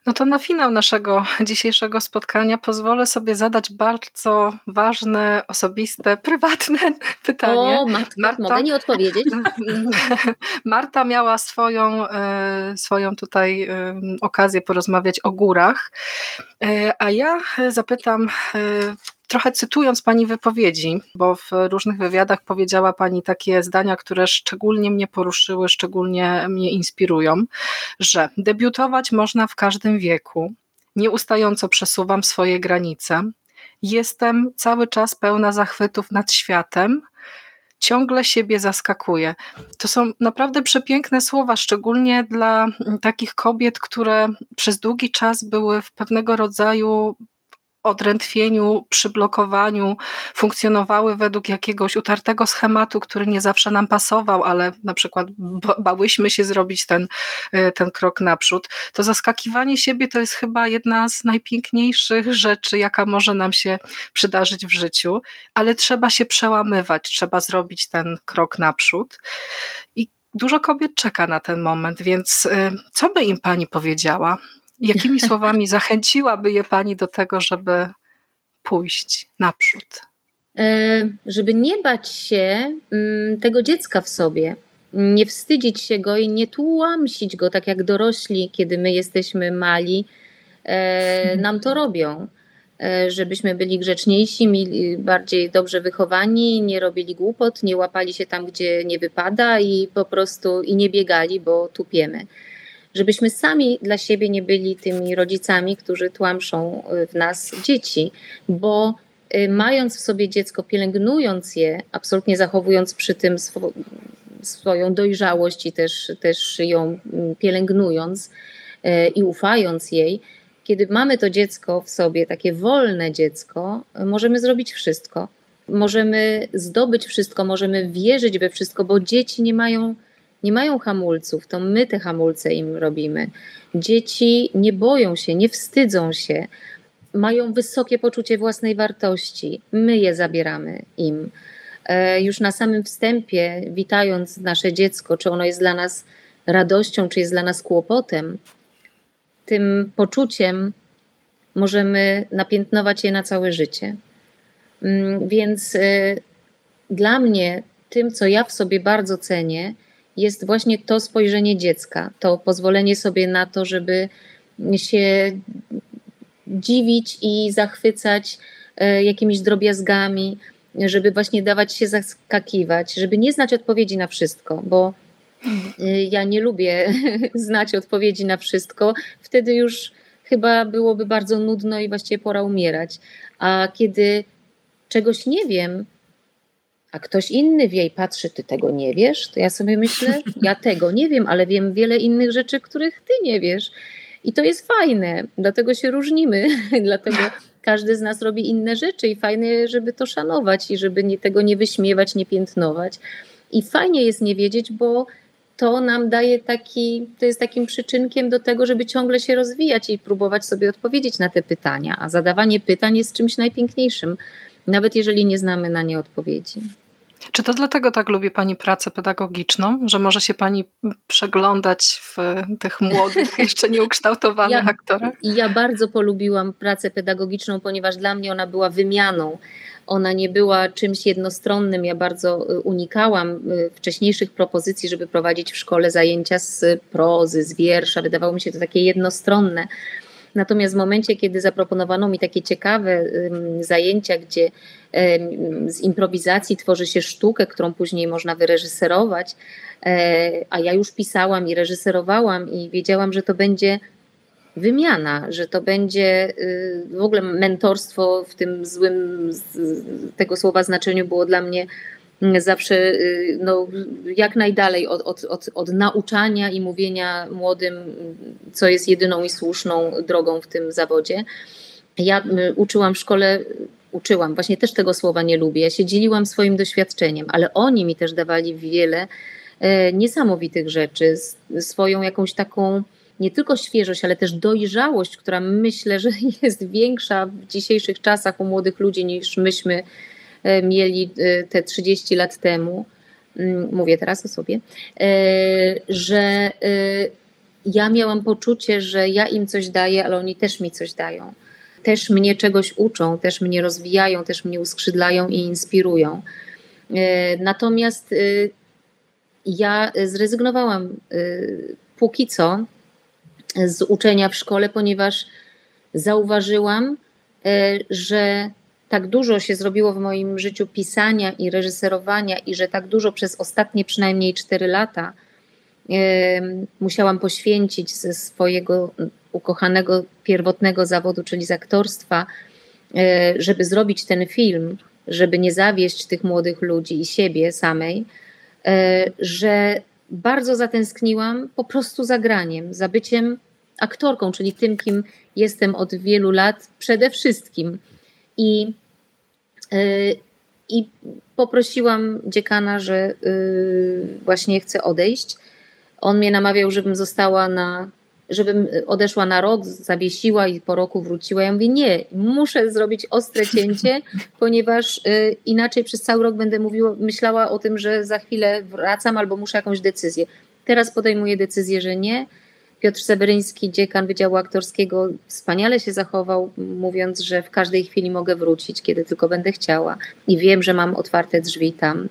No to na finał naszego dzisiejszego spotkania pozwolę sobie zadać bardzo ważne, osobiste, prywatne (laughs) pytanie. O, matka, Marta, mogę nie odpowiedzieć? (laughs) Marta miała swoją, e, swoją tutaj e, okazję porozmawiać o górach, e, a ja zapytam trochę cytując Pani wypowiedzi, bo w różnych wywiadach powiedziała Pani takie zdania, które szczególnie mnie poruszyły, szczególnie mnie inspirują, że debiutować można w każdym wieku, nieustająco przesuwam swoje granice, jestem cały czas pełna zachwytów nad światem, ciągle siebie zaskakuje. To są naprawdę przepiękne słowa, szczególnie dla takich kobiet, które przez długi czas były w pewnego rodzaju odrętwieniu, przyblokowaniu funkcjonowały według jakiegoś utartego schematu, który nie zawsze nam pasował, ale na przykład bałyśmy się zrobić ten, e, ten krok naprzód, to zaskakiwanie siebie to jest chyba jedna z najpiękniejszych rzeczy, jaka może nam się przydarzyć w życiu, ale trzeba się przełamywać, trzeba zrobić ten krok naprzód. I dużo kobiet czeka na ten moment, więc e, co by im pani powiedziała? Jakimi (laughs) słowami zachęciłaby je Pani do tego, żeby pójść naprzód? E, żeby nie bać się mm, tego dziecka w sobie, nie wstydzić się go i nie tłamsić go, tak jak dorośli, kiedy my jesteśmy mali, e, (laughs) nam to robią. E, żebyśmy byli grzeczniejsi, bardziej dobrze wychowani, nie robili głupot, nie łapali się tam, gdzie nie wypada i po prostu i nie biegali, bo tupiemy żebyśmy sami dla siebie nie byli tymi rodzicami, którzy tłamszą y, w nas dzieci, bo y, mając w sobie dziecko, pielęgnując je, absolutnie zachowując przy tym swo swoją dojrzałość i też, też ją mm, pielęgnując y, i ufając jej, kiedy mamy to dziecko w sobie, takie wolne dziecko, możemy zrobić wszystko. Możemy zdobyć wszystko, możemy wierzyć we wszystko, bo dzieci nie mają nie mają hamulców, to my te hamulce im robimy. Dzieci nie boją się, nie wstydzą się, mają wysokie poczucie własnej wartości. My je zabieramy im. E, już na samym wstępie, witając nasze dziecko, czy ono jest dla nas radością, czy jest dla nas kłopotem, tym poczuciem możemy napiętnować je na całe życie. Mm, więc e, dla mnie, tym, co ja w sobie bardzo cenię, jest właśnie to spojrzenie dziecka, to pozwolenie sobie na to, żeby się dziwić i zachwycać e, jakimiś drobiazgami, żeby właśnie dawać się zaskakiwać, żeby nie znać odpowiedzi na wszystko, bo e, ja nie lubię (laughs) znać odpowiedzi na wszystko. Wtedy już chyba byłoby bardzo nudno i właściwie pora umierać. A kiedy czegoś nie wiem, a ktoś inny wie i patrzy, ty tego nie wiesz, to ja sobie myślę, ja tego nie wiem, ale wiem wiele innych rzeczy, których ty nie wiesz. I to jest fajne, dlatego się różnimy, (laughs) dlatego każdy z nas robi inne rzeczy i fajne, żeby to szanować i żeby nie, tego nie wyśmiewać, nie piętnować. I fajnie jest nie wiedzieć, bo to nam daje taki, to jest takim przyczynkiem do tego, żeby ciągle się rozwijać i próbować sobie odpowiedzieć na te pytania. A zadawanie pytań jest czymś najpiękniejszym, nawet jeżeli nie znamy na nie odpowiedzi. Czy to dlatego tak lubi Pani pracę pedagogiczną, że może się Pani przeglądać w tych młodych, (laughs) jeszcze nieukształtowanych ja, aktorach? Ja bardzo polubiłam pracę pedagogiczną, ponieważ dla mnie ona była wymianą. Ona nie była czymś jednostronnym. Ja bardzo y, unikałam y, wcześniejszych propozycji, żeby prowadzić w szkole zajęcia z prozy, z wiersza. Wydawało mi się to takie jednostronne. Natomiast w momencie, kiedy zaproponowano mi takie ciekawe zajęcia, gdzie z improwizacji tworzy się sztukę, którą później można wyreżyserować, e, a ja już pisałam i reżyserowałam i wiedziałam, że to będzie wymiana, że to będzie y, w ogóle mentorstwo w tym złym tego słowa znaczeniu było dla mnie zawsze y, no, jak najdalej od, od, od, od nauczania i mówienia młodym, co jest jedyną i słuszną drogą w tym zawodzie. Ja y, uczyłam w szkole, uczyłam, właśnie też tego słowa nie lubię, ja się dzieliłam swoim doświadczeniem, ale oni mi też dawali wiele e, niesamowitych rzeczy, swoją jakąś taką nie tylko świeżość, ale też dojrzałość, która myślę, że (laughs) jest większa w dzisiejszych czasach u młodych ludzi niż myśmy mieli e, te 30 lat temu, mm, mówię teraz o sobie, e, że ja miałam poczucie, że ja im coś daję, ale oni też mi coś dają. Też mnie czegoś uczą, też mnie rozwijają, też mnie uskrzydlają i inspirują. Natomiast ja zrezygnowałam póki co z uczenia w szkole, ponieważ zauważyłam, że tak dużo się zrobiło w moim życiu pisania i reżyserowania, i że tak dużo przez ostatnie przynajmniej 4 lata musiałam poświęcić ze swojego ukochanego pierwotnego zawodu, czyli z aktorstwa, e, żeby zrobić ten film, żeby nie zawieść tych młodych ludzi i siebie samej, e, że bardzo zatęskniłam po prostu za graniem, za byciem aktorką, czyli tym, kim jestem od wielu lat przede wszystkim. I, i poprosiłam dziekana, że właśnie chcę odejść. On mnie namawiał, żebym została na żebym odeszła na rok, zawiesiła i po roku wróciła. Ja mówię, nie, muszę zrobić ostre cięcie, (laughs) ponieważ y, inaczej przez cały rok będę mówiła, myślała o tym, że za chwilę wracam albo muszę jakąś decyzję. Teraz podejmuję decyzję, że nie. Piotr Seweryński, dziekan Wydziału Aktorskiego, wspaniale się zachował, mówiąc, że w każdej chwili mogę wrócić, kiedy tylko będę chciała. I wiem, że mam otwarte drzwi tam.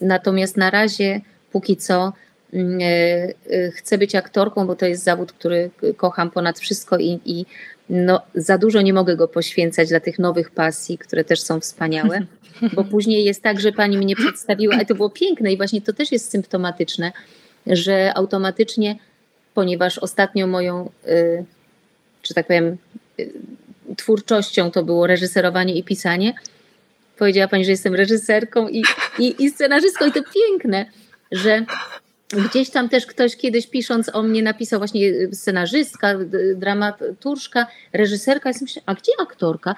Natomiast na razie, póki co, Mm, e, e, chcę być aktorką, bo to jest zawód, który kocham ponad wszystko i, i no, za dużo nie mogę go poświęcać dla tych nowych pasji, które też są wspaniałe, (laughs) bo później jest tak, że pani mnie przedstawiła, a to było piękne i właśnie to też jest symptomatyczne, że automatycznie, ponieważ ostatnio moją, że tak powiem, twórczością to było reżyserowanie i pisanie, powiedziała pani, że jestem reżyserką i, i, i scenarzystką i to piękne, że Gdzieś tam też ktoś kiedyś pisząc o mnie napisał właśnie y, scenarzystka, dramaturżka, reżyserka. Ja myślę, a gdzie aktorka?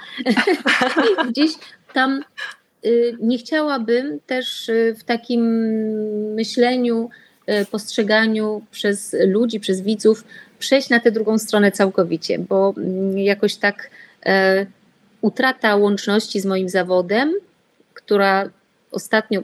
(laughs) gdzieś tam y, nie chciałabym też y, w takim myśleniu, postrzeganiu przez ludzi, przez widzów przejść na tę drugą stronę całkowicie, bo mm, jakoś tak e, utrata łączności z moim zawodem, która ostatnio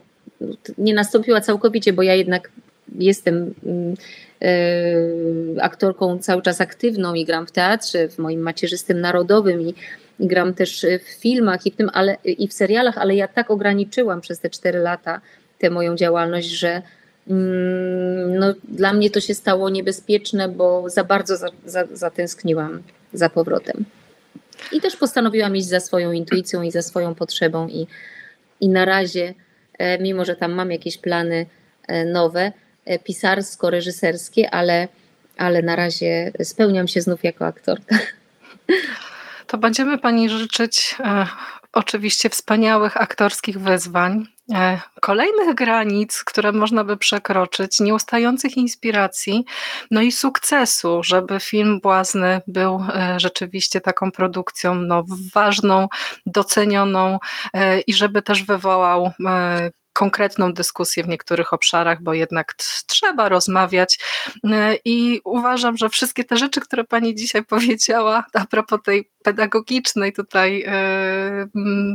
nie nastąpiła całkowicie, bo ja jednak jestem mm, e, aktorką cały czas aktywną i gram w teatrze, w moim macierzystym narodowym i, i gram też w filmach i w, tym, ale, i w serialach, ale ja tak ograniczyłam przez te cztery lata tę moją działalność, że no, dla mnie to się stało niebezpieczne, bo za bardzo za, za, zatęskniłam za powrotem. I też postanowiłam iść za swoją intuicją i za swoją potrzebą i, i na razie, e, mimo że tam mam jakieś plany e, nowe, E, pisarsko-reżyserskie, ale, ale na razie spełniam się znów jako aktorka. To będziemy Pani życzyć oczywiście wspaniałych aktorskich wyzwań, kolejnych granic, które można by przekroczyć, nieustających inspiracji, no i sukcesu, żeby film Błazny był e, rzeczywiście taką produkcją no, ważną, docenioną e, i żeby też wywołał e, konkretną dyskusję w niektórych obszarach, bo jednak trzeba rozmawiać. E, I uważam, że wszystkie te rzeczy, które Pani dzisiaj (laughs) powiedziała, a propos tej pedagogicznej tutaj e,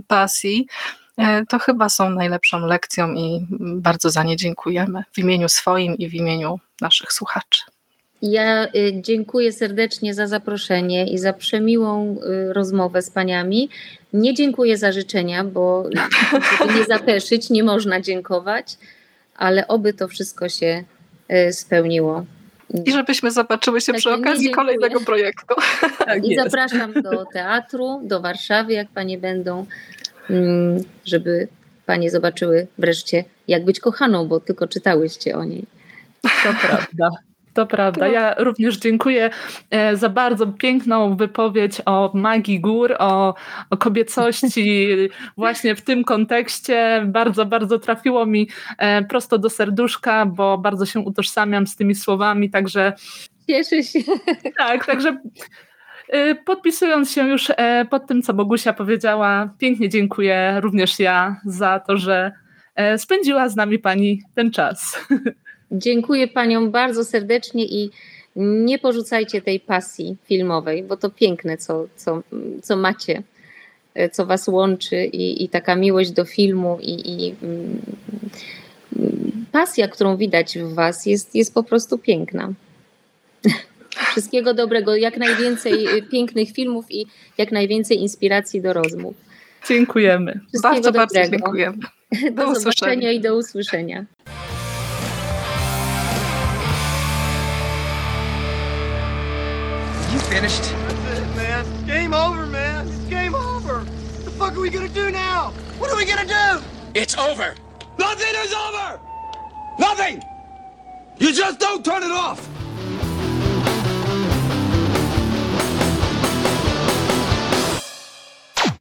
pasji, e, to chyba są najlepszą lekcją i bardzo za nie dziękujemy w imieniu swoim i w imieniu naszych słuchaczy. Ja y, dziękuję serdecznie za zaproszenie i za przemiłą y, rozmowę z paniami. Nie dziękuję za życzenia, bo żeby nie zapeszyć, nie można dziękować, ale oby to wszystko się y, spełniło. I żebyśmy zobaczyły się tak, przy okazji kolejnego projektu. Tak I jest. zapraszam do teatru, do Warszawy, jak panie będą, żeby panie zobaczyły wreszcie, jak być kochaną, bo tylko czytałyście o niej. To prawda. To prawda. Ja również dziękuję e, za bardzo piękną wypowiedź o magii gór, o, o kobiecości (laughs) właśnie w tym kontekście. Bardzo, bardzo trafiło mi e, prosto do serduszka, bo bardzo się utożsamiam z tymi słowami, także... Cieszę się. Tak, także podpisując się już pod tym, co Bogusia powiedziała, pięknie dziękuję również ja za to, że spędziła z nami Pani ten czas. Dziękuję Paniom bardzo serdecznie i nie porzucajcie tej pasji filmowej, bo to piękne, co, co, co macie, co Was łączy i, i taka miłość do filmu i, i mm, pasja, którą widać w Was jest, jest po prostu piękna. Wszystkiego dobrego, jak najwięcej pięknych filmów i jak najwięcej inspiracji do rozmów. Dziękujemy. Wszystkiego bardzo, dobrego. bardzo dziękujemy. (laughs) Do, do zobaczenia i do usłyszenia. finished? That's it, man. It's game over, man. It's game over. What the fuck are we gonna do now? What are we gonna do? It's over. Nothing is over! Nothing! You just don't turn it off!